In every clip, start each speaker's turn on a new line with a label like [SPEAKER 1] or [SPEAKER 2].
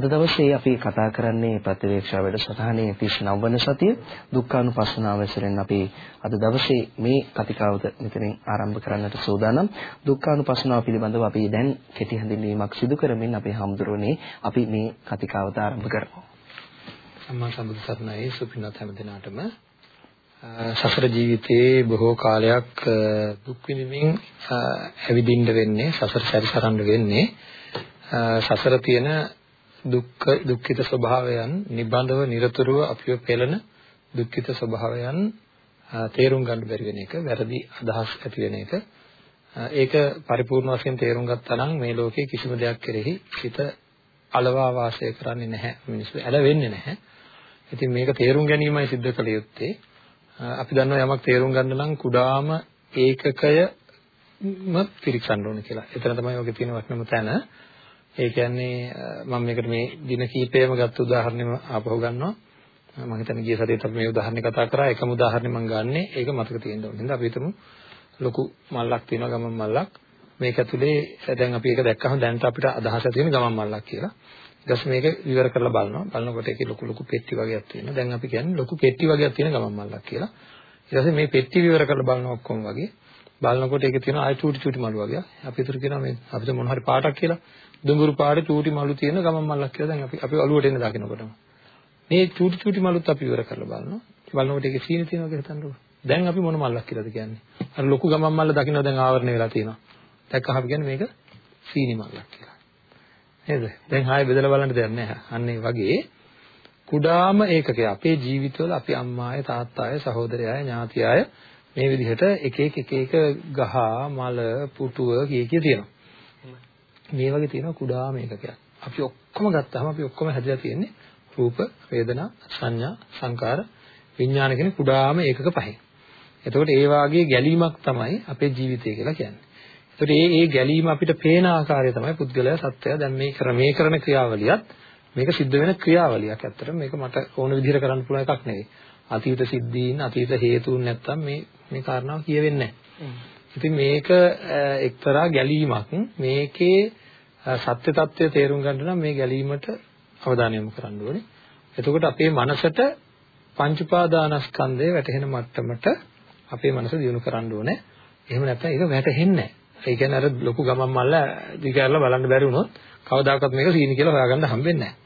[SPEAKER 1] අද දවසේ අපි කතා කරන්නේ ප්‍රතිවේක්ෂා වැඩසටහනේ 39 වන සතිය. දුක්ඛානුපස්සනාව ඇසුරෙන් අපි අද දවසේ මේ කතිකාවත මෙතනින් ආරම්භ කරන්නට සූදානම්. දුක්ඛානුපස්සනාව පිළිබඳව අපි දැන් කෙටි හඳුන්වීමක් සිදු කරමින් අපේ හාමුදුරුවනේ අපි මේ කතිකාවත ආරම්භ කරමු.
[SPEAKER 2] සම්මා සම්බුදු සරණයි. සුපිනත් හැම දිනාටම සසර ජීවිතයේ බොහෝ කාලයක් දුක් විඳින්මින් ඇවිදින්න වෙන්නේ සසර සැරිසරන්න වෙන්නේ සසර තියෙන දුක්ඛ දුක්ඛිත ස්වභාවයන් නිබඳව নিরතුරුව අපිව පෙළෙන දුක්ඛිත ස්වභාවයන් තේරුම් ගන්න බැරි වෙන එක වැරදි අදහස් ඇති වෙන එක ඒක පරිපූර්ණ වශයෙන් තේරුම් ගත්තා නම් මේ ලෝකේ කිසිම දෙයක් කෙරෙහි හිත අලවා වාසය කරන්නේ නැහැ මිනිස්සු ඇලවෙන්නේ නැහැ ඉතින් මේක තේරුම් ගැනීමයි සිද්ධ කළ යුත්තේ අපි දන්නවා යමක් තේරුම් ගන්න නම් කුඩාම ඒකකයම පිරික්සන්න ඕනේ කියලා. එතන තමයි ඔගේ තියෙන වටිනම තැන. ඒ කියන්නේ මම මේකට මේ දින කීපයම ගත්ත උදාහරණෙම ආපහු ගන්නවා. මම හිතන්නේ ගිය සතියේත් අපි මේ උදාහරණේ කතා කරා. එකම උදාහරණේ මම ගන්නෙ. ඒක මතක තියෙන්න ඕනේ. හින්දා අපි හිතමු ලොකු මල්ලක් තියෙනවා ගමන් මල්ලක්. මේක ඇතුලේ දැන් අපි ඒක දැක්කම දැනට අපිට අදහස ඇති වෙන ගමන් මල්ලක් කියලා. ඊට පස්සේ මේක විවර කරලා බලනවා. බලනකොට ඒකේ ලොකු ලොකු පෙට්ටි වගේක් තියෙනවා. දැන් අපි කියන්නේ ලොකු පෙට්ටි වගේක් තියෙන ගමන් මල්ලක් කියලා. ඊට පස්සේ මේ පෙට්ටි විවර කරලා බලනවා ඔක්කොම වගේ. බලනකොට ඒකේ තියෙන ආය චූටි චූටි මලු වගේ. අපි හිතුව කියනවා මේ අපිට මොන හරි පාටක් කියලා. දුඹුරු පාටේ චූටි මලු තියෙන ගමන් මල්ලක් කියලා දැන් අපි අපි ඔළුවට එන්න දකින්නකොටම. මේ චූටි චූටි මලුත් අපි විවර කරලා බලනවා. බලනකොට ඒකේ සීනි තියෙනවා කියලා හිතන්නකො. දැන් අපි මොන මල්ලක් කියලාද කියන්නේ? අර ලොකු ගමන් මල්ල දකින්න දැන් ආවරණය වෙලා තියෙනවා. දැක්කම අපි කියන්නේ මේක සීනි මල්ලක් කියලා. නේද? දැන් ආයෙ බෙදලා බලන්න දෙයක් නැහැ. අන්න ඒ වගේ කුඩාම ඒකකය අපේ ජීවිතවල අපි අම්මාය තාත්තාය සහෝදරයය ඥාතියය මේ විදිහට එක එක එක එක ගහ මල පුටුව කිය කිය තියෙනවා. මේ වගේ තියෙන කුඩාම ඒකකයක්. අපි ඔක්කොම ගත්තාම අපි ඔක්කොම හැදලා තියෙන්නේ රූප, වේදනා, සංඥා, සංකාර, විඥාන කියන කුඩාම ඒකක පහෙන්. එතකොට ඒ වාගේ ගැලීමක් තමයි අපේ ජීවිතය කියලා කියන්නේ. ඒතකොට මේ මේ ගැලීම අපිට පේන ආකාරය තමයි පුද්ගලයා සත්‍යය දැන් මේ කර මේ කරන ක්‍රියාවලියත් මේක සිද්ධ වෙන ක්‍රියාවලියක්. ඇත්තටම මේක මට ඕන විදිහට කරන්න පුළුවන් එකක් නෙවෙයි. අතීත සිද්ධීන් අතීත හේතුන් නැත්තම් මේ මේ කාරණාව කියවෙන්නේ නැහැ. ඉතින් මේක එක්තරා ගැලීමක්. මේකේ සත්‍ය తත්වය තේරුම් ගන්න නම් මේ ගැලීමට අවධානය යොමු කරන්න ඕනේ. එතකොට අපේ මනසට පංච උපාදානස්කන්ධය වැටහෙන මට්ටමට අපේ මනස දියුණු කරන්න ඕනේ. එහෙම නැත්නම් ඒක වැටහෙන්නේ නැහැ. ඒ කියන්නේ අර ලොකු ගමන් මල්ල දිගහැරලා බලන්න බැරි වුණොත් කවදාකවත් මේක සීනි කියලා හොයාගන්න හම්බෙන්නේ නැහැ.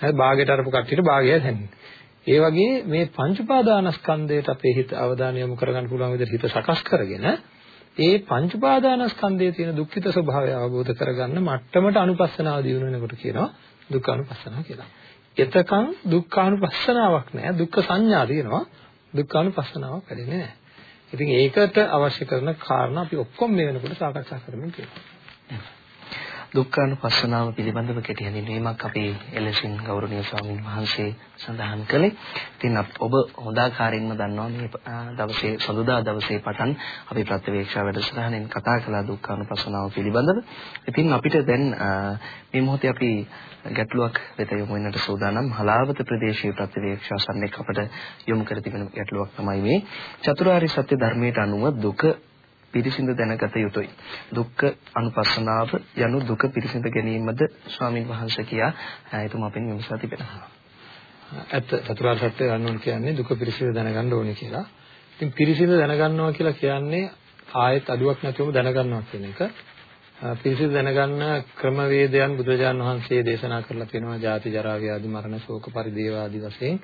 [SPEAKER 2] හරි භාගයට අරපු කට්ටියට භාගය දැනෙන්නේ. ඒ වගේ මේ පංච උපාදානස්කන්ධයට අපේ හිත අවධානය යොමු කරගන්න පුළුවන් විදිහට හිත සකස් කරගෙන ඒ පංච උපාදානස්කන්ධයේ තියෙන දුක්ඛිත ස්වභාවය අවබෝධ කරගන්න මට්ටමට අනුපස්සනාව දිනු වෙනකොට කියනවා දුක්ඛ අනුපස්සනාව කියලා. එතකන් දුක්ඛානුපස්සනාවක් නෑ දුක්ඛ සංඥා තියෙනවා දුක්ඛානුපස්සනාවක් වැඩින්නේ නෑ. ඉතින් ඒකට අවශ්‍ය කරන කාරණා අපි ඔක්කොම මේ වෙනකොට සාකච්ඡා කරමින් තියෙනවා.
[SPEAKER 1] දුක්ඛානුපස්සනාව පිළිබඳව කෙටි හැඳින්වීමක් අපි එලෙසින් ගෞරවනීය ස්වාමීන් වහන්සේ සඳහන් කළේ. ඉතින් ඔබ හොඳාකාරින්ම දන්නවා මේ දවසේ සඳුදා දවසේ පටන් අපි ප්‍රත්‍යවේක්ෂා වැඩසටහනෙන් කතා කළා දුක්ඛානුපස්සනාව පිළිබඳව. ඉතින් අපිට දැන් මේ මොහොතේ අපි ගැටලුවක් වෙත යොමු වෙන්නට සූදානම් හලාවත ප්‍රදේශීය ප්‍රතිවේක්ෂා සම්නෙක් අපට යොමු කර තිබෙන ගැටලුවක් තමයි මේ චතුරාර්ය සත්‍ය ධර්මයට අනුව දුක පිරිසිඳ දැනගත යුතුයි. දුක්ඛ අනුපස්සනාව යනු දුක පිරිසිඳ ගැනීමද ස්වාමින් වහන්සේ කියා එතුමා අපෙන් විමසා තිබෙනවා.
[SPEAKER 2] ඇත්ත චතුරාර්ය සත්‍ය ගන්න කියන්නේ දුක පිරිසිඳ දැනගන්න ඕනේ කියලා. ඉතින් පිරිසිඳ දැනගන්නවා කියලා කියන්නේ ආයෙත් අඩුවක් නැතිවම දැනගන්නවා කියන එක. පිරිසිදු දැනගන්න ක්‍රමවේදයන් බුදුරජාණන් වහන්සේ දේශනා කරලා තියෙනවා ජාති ජරා ව්‍යාධි මරණ ශෝක පරිදේව ආදී වශයෙන්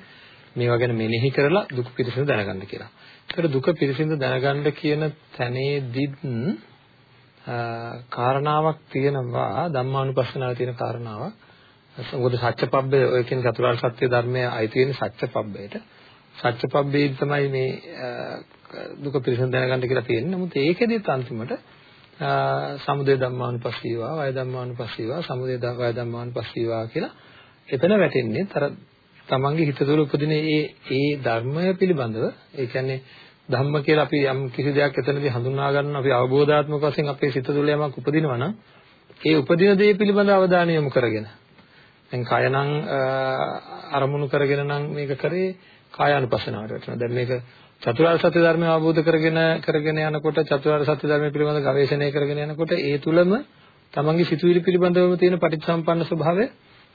[SPEAKER 2] මේවා ගැන මෙනෙහි කරලා දුක පිරිසිදු දැනගන්න කියලා. ඒකට දුක පිරිසිදු දැනගන්න කියන තැනේදීත් කාරණාවක් තියෙනවා ධම්මානුපස්සනාවේ තියෙන කාරණාවක්. මොකද සත්‍යපබ්බේ ඔය කියන චතුරාර්ය සත්‍ය ධර්මයේ අයිති වෙන සත්‍යපබ්බේට. සත්‍යපබ්බේ තමයි මේ දුක පිරිසිදු දැනගන්න කියලා තියෙන්නේ. නමුත් ඒකෙදිත් අන්තිමට සමුදය ධම්මානුපස්සීවා වය ධම්මානුපස්සීවා සමුදය වය ධම්මානුපස්සීවා කියලා එතන වැටෙන්නේ අර තමන්ගේ හිත තුළ උපදින ඒ ඒ ධර්මය පිළිබඳව ඒ කියන්නේ ධම්ම කියලා අපි යම් කිසි දෙයක් එතනදී හඳුනා ගන්න අපි අවබෝධාත්මක වශයෙන් අපේ සිත තුළ යමක් උපදිනවා නම් ඒ උපදින දේ පිළිබඳව අවධානය යොමු කරගෙන දැන් කය නම් අරමුණු කරගෙන නම් මේක කරේ කායානුපස්සනාවට වැටෙනවා දැන් මේක චතුරාර්ය සත්‍ය ධර්මය අවබෝධ කරගෙන කරගෙන යනකොට චතුරාර්ය සත්‍ය ධර්මය පිළිබඳව ගවේෂණය කරගෙන යනකොට ඒ තුලම තමන්ගේ සිතුවිලි පිළිබඳවම තියෙන පටිච්චසම්පන්න ස්වභාවය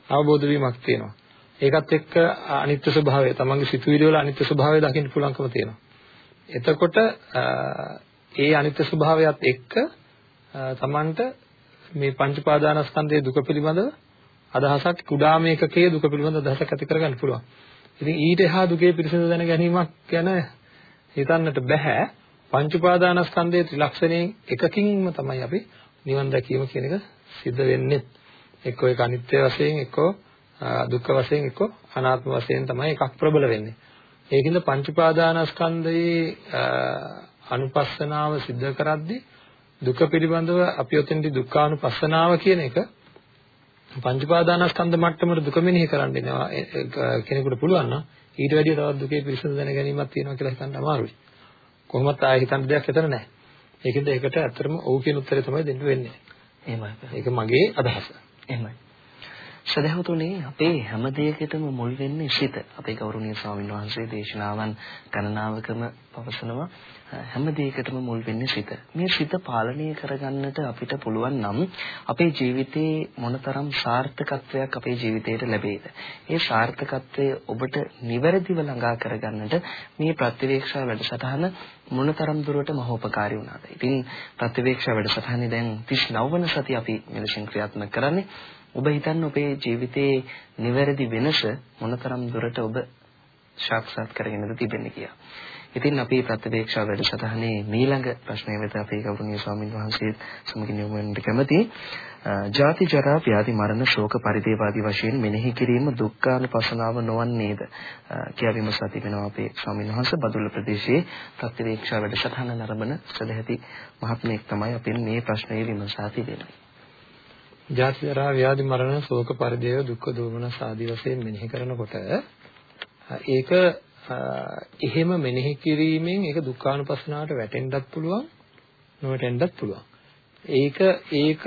[SPEAKER 2] අවබෝධ වීමක් තියෙනවා. ඒකත් එක්ක අනිත්‍ය ස්වභාවය තමන්ගේ සිතුවිලි වල අනිත්‍ය ස්වභාවය දකින්න පුළුවන්කම තියෙනවා. එතකොට ඒ අනිත්‍ය ස්වභාවයත් එක්ක තමන්ට මේ පංච පාදානස්කන්ධයේ දුක පිළිබඳව අදහසක් කුඩා මේකකයේ දුක පිළිබඳ අදහසක් ඇති කරගන්න පුළුවන්. ඉතින් ඊට එහා දුකේ පිරිසිදු දැන ගැනීමක් ගැන හිතන්නට බෑ. පංච උපාදානස්කන්ධයේ ත්‍රිලක්ෂණයෙන් එකකින්ම තමයි අපි නිවන් දැකීම කියන එක සිද්ධ වෙන්නේ. එක්කෝ ඒක අනිත්‍ය වශයෙන් එක්කෝ දුක්ඛ වශයෙන් එක්කෝ අනාත්ම වශයෙන් තමයි එකක් ප්‍රබල වෙන්නේ. ඒකින්ද පංච උපාදානස්කන්ධයේ අනුපස්සනාව සිද්ධ කරද්දී දුක පිළිබඳව අපි ඔතෙන්දි දුක්ඛානුපස්සනාව කියන එක පංච උපාදානස්කන්ධ මට්ටමට දුක මෙනෙහි කරන්න ඉනවා කෙනෙකුට පුළුවන් නම් ඊට වැඩිය තවත් දුකේ පිරිසිදු දැන ගැනීමක් තියෙනවා කියලා හිතන්න අමාරුයි. කොහොමත් ආයෙ හිතන්න දෙයක් එතන නැහැ. ඒකෙන්ද ඒකට ඇත්තටම ඔව් කියන උත්තරේ තමයි දෙන්න වෙන්නේ.
[SPEAKER 1] එහෙමයි.
[SPEAKER 2] ඒක මගේ අදහස.
[SPEAKER 1] එහෙමයි. සදහතුනේ අපේ හැම දෙයකටම මුල් වෙන්නේ සිත. අපේ ගෞරවනීය ස්වාමීන් වහන්සේ දේශනාවන් ගණනාවකම පවසනවා හැම දෙයකටම මුල් වෙන්නේ සිත. මේ සිත පාලනය කරගන්නට අපිට පුළුවන් නම් අපේ ජීවිතේ මොනතරම් සාර්ථකත්වයක් අපේ ජීවිතයට ලැබෙයිද? ඒ සාර්ථකත්වය ඔබට නිවැරදිව ළඟා කරගන්නට මේ ප්‍රතිවේක්ෂා වැඩසටහන මොනතරම් දුරට මහෝපකාරී වුණාද? ඉතින් ප්‍රතිවේක්ෂා වැඩසටහනේ දැන් 39 වන සති අපි මෙලෙසින් ක්‍රියාත්මක කරන්නේ. ඔබ හිතන්න ඔබේ ජීවිතයේ නිවැරදි වෙනස මොනතරම් දුරට ඔබ සාක්ෂාත් කරගෙනද තිබෙන්නේ කියලා. ඉතින් අපි ප්‍රතිවේක්ෂා වැඩසටහනේ මීළඟ ප්‍රශ්නය වෙත අපේ ගෞරවනීය ස්වාමින් වහන්සේත් සමගින් යොමු වෙන්න කැමතියි. ජාති ජරා ව්‍යාධි මරණ ශෝක පරිදේවාදී වශයෙන් මෙනෙහි කිරීම දුක්ඛානුපසනාව නොවන්නේද කියලා විමසා තිබෙනවා අපේ ස්වාමින් වහන්සේ බදුල්ල ප්‍රදේශයේ ප්‍රතිවේක්ෂා වැඩසටහන නරඹන සදැහැති මහත්මයෙක් තමයි අපෙන් මේ ප්‍රශ්නය විමසා තිබෙන්නේ.
[SPEAKER 2] ජාති ජරා ව්‍යාධි මරණ ශෝක පරිදේව දුක්ඛ දෝමන සාදී වශයෙන් මෙනෙහි කරනකොට ඒක එහෙම මෙනෙහි කිරීමෙන් ඒක දුක්ඛානුපස්සනාවට වැටෙන්නත් පුළුවන් නොවැටෙන්නත් පුළුවන්. ඒක ඒක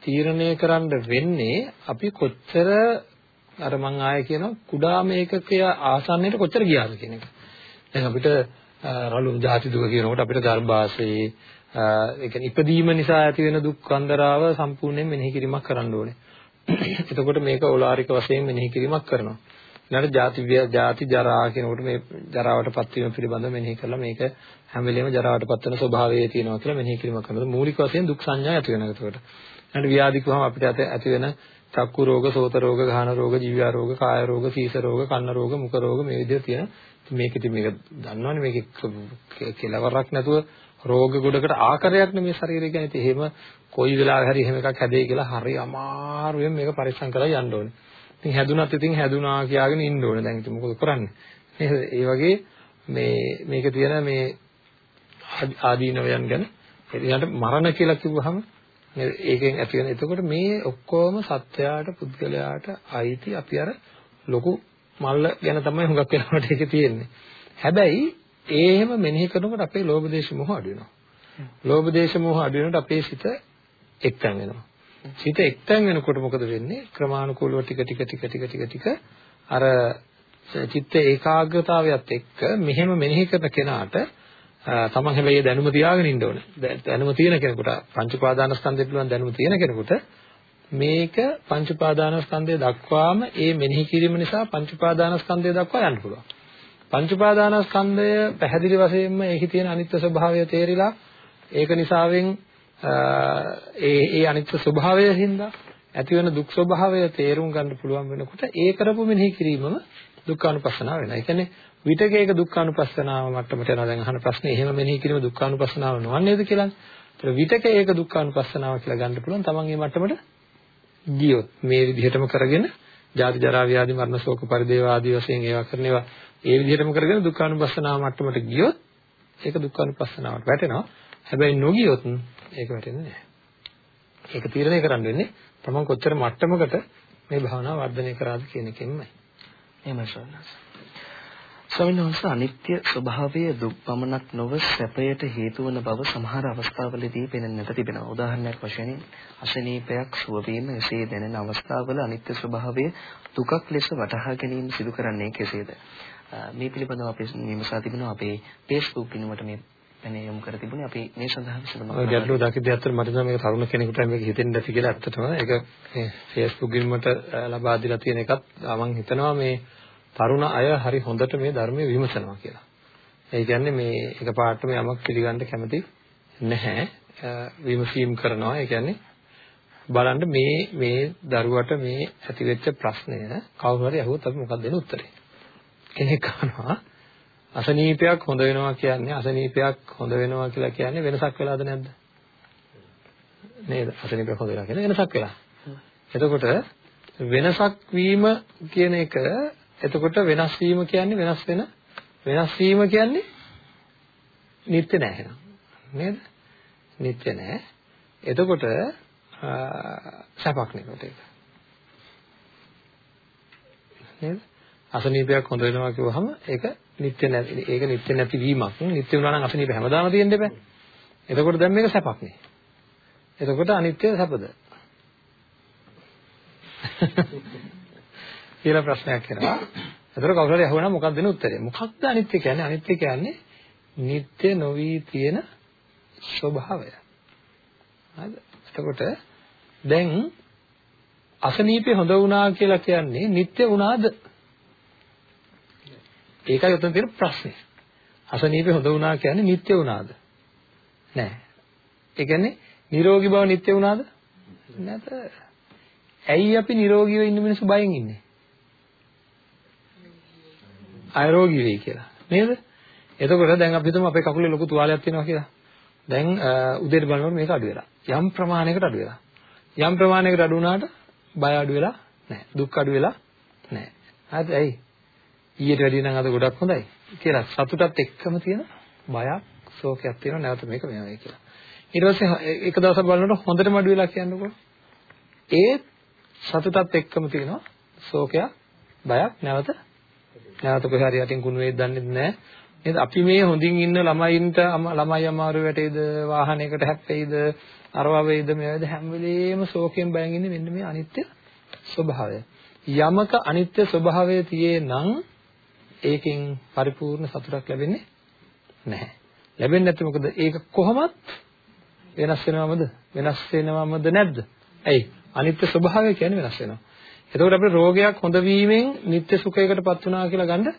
[SPEAKER 2] තීරණය කරන්න වෙන්නේ අපි කොච්චර අර මං ආයෙ කියන කුඩා මේකකය ආසන්නයට කොච්චර ගියාද කියන එක. දැන් අපිට රළු ಜಾති දුක කියනකොට අපිට ගර්භාෂයේ ඒ කියන්නේ ඉපදීම නිසා ඇති වෙන දුක් අන්දරාව සම්පූර්ණයෙන් මෙනෙහි කිරීමක් කරන්න ඕනේ. එතකොට මේක ඕලාරික වශයෙන් මෙනෙහි කිරීමක් කරනවා. ඊළඟට ಜಾති ಜಾති ජරා කියනකොට මේ ජරාවටපත් වීම පිළිබඳව මෙනෙහි කරලා මේක හැම වෙලෙම ජරාවටපත් වෙන ස්වභාවය තියෙනවා කියලා මෙනෙහි කිරීමක් කරනවා. මූලික වශයෙන් දුක් සංඥා ඇති වෙනවා එතකොට. ඊළඟට ව්‍යාධි කිව්වම අපිට ඇති වෙන චක්කු රෝග, සෝත රෝග, ගාහන රෝග, ජීව රෝග, කාය රෝග, සීස රෝග, කන්න රෝග, මුඛ රෝග මේ විදිහට තියෙන මේක ඉතින් මේක දන්නවනේ මේක කෙලවරක් නැතුව රෝග ගොඩකට ආකාරයක් නෙමේ ශරීරය කියන්නේ. ඉතින් එහෙම කොයි වෙලාවෙ හරි එහෙම එකක් හැදෙයි කියලා හරි අමාරුවෙන් මේක පරිස්සම් කරලා යන්න ඕනේ. ඉතින් හැදුනත් ඉතින් හැදුනා කියාගෙන ඉන්න ඕනේ. දැන් ඉතින් මොකද කරන්නේ? නේද? ඒ වගේ මේ මේක තියෙන මේ ආදීනවයන් ගැන ඊළඟට මරණ කියලා කිව්වහම ඒකෙන් ඇති වෙන. එතකොට මේ ඔක්කොම සත්‍යයට පුද්ගලයාට අයිති අපි අර ලොකු මල්ල ගැන තමයි හුඟක් වෙනකොට ඒකේ තියෙන්නේ. හැබැයි ඒ එහෙම මෙනෙහි කරනකොට අපේ ලෝභ දේශ මොහ අඩු වෙනවා. ලෝභ දේශ මොහ අඩු වෙනකොට අපේ සිත එක්තැන් වෙනවා. සිත එක්තැන් වෙනකොට මොකද වෙන්නේ? ක්‍රමානුකූලව ටික ටික ටික ටික ටික ටික අර චිත්ත ඒකාග්‍රතාවයත් එක්ක මෙහෙම මෙනෙහි කරන කෙනාට තමන් හැබැයි දැනුම තියාගෙන ඉන්න ඕනේ. දැනුම තියෙන කෙනෙකුට පංච උපාදානස්කන්ධය පිළිබඳ දැනුම තියෙන කෙනෙකුට මේක පංච උපාදානස්කන්ධය දක්වාම ඒ මෙනෙහි කිරීම නිසා පංච උපාදානස්කන්ධය දක්වා යන්න පුළුවන්. පංච උපාදානස්කන්ධය පැහැදිලි වශයෙන්ම ඒකේ තියෙන අනිත්‍ය ස්වභාවය තේරිලා ඒක නිසාවෙන් ඒ ඒ අනිත්‍ය ස්වභාවය හින්දා ඇති වෙන දුක් ස්වභාවය තේරුම් ගන්න පුළුවන් වෙනකොට ඒ කරපු මෙනෙහි කිරීමම දුක්ඛානුපස්සනාව වෙනවා. ඒ කියන්නේ විතක ඒක දුක්ඛානුපස්සනාව මට්ටමට යනවා. දැන් අහන ප්‍රශ්නේ එහෙම මෙනෙහි කිරීම දුක්ඛානුපස්සනාව නොවන්නේද කියලා. ඒතර විතක ඒක දුක්ඛානුපස්සනාව කියලා ගන්න පුළුවන්. තමන් මේ මට්ටමට ගියොත් මේ විදිහටම කරගෙන ජාති ජරා ව්‍යාධි මරණ ශෝක පරිදේව ආදී වශයෙන් ඒවා කරන ඒවා ඒ විදිහටම කරගෙන දුක්ඛානුපස්සනාව මට්ටමට ගියොත් ඒක දුක්ඛානුපස්සනාවට වැටෙනවා. හැබැයි නොගියොත් ඒක වැටෙන්නේ නැහැ. ඒක තීරණය කරන්න වෙන්නේ තමන් කොච්චර මට්ටමකට මේ භාවනාව වර්ධනය කරාද කියන එකෙන්මයි.
[SPEAKER 1] එහෙමයි ස්වාමීනි. ස්වාමීන් වහන්සේ අනිත්‍ය ස්වභාවය දුක් පමණක් නොව සැපයට හේතු වන බව සමහර අවස්ථාවලදී පෙනෙන්නට තිබෙනවා. උදාහරණයක් වශයෙන් අසනීපයක් සුව වීම එසේ දැනෙන අවස්ථාවල අනිත්‍ය ස්වභාවය දුකක් ලෙස වටහා ගැනීම සිදු කරන්නේ කෙසේද? මේ පිළිබඳව අපි විමසා තිබෙනවා අපේ Facebook පිනුමට මේ පැනේ යොමු කර තිබුණේ. අපි මේ සඳහා විසඳුමක්
[SPEAKER 2] ඔය ගැටලුව දකිද්දී අත්තට මට නම් මේක තරුණ කෙනෙකුට මේක හිතෙන්න ඇති කියලා ඇත්තටම ඒක මේ Facebook ගිල්මට ලබා දීලා තියෙන එකත් මම හිතනවා මේ තරුණ අය හරි හොඳට මේ ධර්මයේ විමසනවා කියලා. ඒ කියන්නේ මේ එකපාරටම යමක් පිළිගන්න කැමති නැහැ. විමසීම් කරනවා. ඒ කියන්නේ බලන්න මේ මේ දරුවට මේ ඇතිවෙච්ච ප්‍රශ්නය කවුරු හරි අහුවොත් අපි මොකක්ද දෙන උත්තරේ? කෙනෙක් අහනවා අසනීපයක් හොඳ වෙනවා කියන්නේ අසනීපයක් හොඳ වෙනවා කියලා කියන්නේ වෙනසක් වෙලාද නැද්ද? නේද? අසනීපයක් හොඳ වෙනවා කියන්නේ වෙනසක් වෙලා. එතකොට වෙනසක් වීම කියන එක එතකොට වෙනස් වීම කියන්නේ වෙනස් වෙන වෙනස් වීම කියන්නේ නිත්‍ය නෑ එහෙනම්. නේද? නිත්‍ය නෑ. එතකොට සැපක් නෙවෙයි ඒක. නේද? අසනීපයක් හොඳ වෙනවා කිව්වහම ඒක නිත්‍ය නැති ඒක නිත්‍ය නැති වීමක්. නිත්‍ය වුණා නම් අසනීප හැමදාම තියෙන්න බෑ. එතකොට දැන් මේක සැපක් නේ. එතකොට අනිත්‍ය සැපද? කියලා ප්‍රශ්නයක් එනවා. එතකොට කවුරු හරි අහුවනම් මොකක්ද දෙන උත්තරේ? මොකක්ද අනිත්‍ය කියන්නේ? අනිත්‍ය කියන්නේ නිත්‍ය නොවි තියෙන ස්වභාවය. හරිද? එතකොට දැන් අසනීපේ හොඳ වුණා කියලා කියන්නේ නිත්‍ය වුණාද? ඒකයි උතන තියෙන ප්‍රශ්නේ. අසනීපේ හොඳ වුණා කියන්නේ නිත්‍ය වුණාද? නෑ. ඒ කියන්නේ නිරෝගී බව නිත්‍ය වුණාද? නැත. ඇයි අපි නිරෝගීව ඉන්න මිනිස්සු බයෙන් ඉන්නේ? අයරෝගී වෙයි කියලා. නේද? එතකොට දැන් අපි හිතමු අපේ කකුලේ ලොකු තුවාලයක් තියෙනවා කියලා. දැන් උදේට බලනකොට මේක අඩු වෙලා. යම් ප්‍රමාණයකට අඩු වෙලා. යම් ප්‍රමාණයකට අඩු වුණාට බය අඩු වෙලා නැහැ. දුක් අඩු වෙලා නැහැ. හරිද? ඇයි? ඊට වැඩිය නම් අද ගොඩක් හොඳයි කියලා සතුටත් එක්කම තියෙන බයක් ශෝකයක් තියෙනවා නැවත මේක මෙවයි කියලා. ඊට පස්සේ එක දවසක් බලනකොට හොඳටම අඩු වෙලා කියන්නකො. ඒ සතුටත් එක්කම තියෙනවා ශෝකයක් බයක් නැවත නැවත කොහේ හරි යටින් කුණු වේද දන්නේ නැහැ. නේද? අපි මේ හොඳින් ඉන්න ළමයින්ට ළමයි අමාරු වැටේද වාහනයකට හැප්පෙයිද අරවා වේද මේවද හැම වෙලෙම ශෝකයෙන් බයෙන් ඉන්නේ මෙන්න මේ අනිත්‍ය ස්වභාවය. යමක අනිත්‍ය ස්වභාවය තියේ නම් ඒකෙන් පරිපූර්ණ සතුටක් ලැබෙන්නේ නැහැ. ලැබෙන්නේ නැත්නම් මොකද? ඒක කොහොමත් වෙනස් වෙනවමද? වෙනස් වෙනවමද නැද්ද? ඇයි? අනිත්‍ය ස්වභාවය කියන්නේ වෙනස් වෙනවා. එතකොට අපිට රෝගයක් හොඳ වීමෙන් නිත්‍ය සුඛයකටපත් වුණා කියලා ගන්න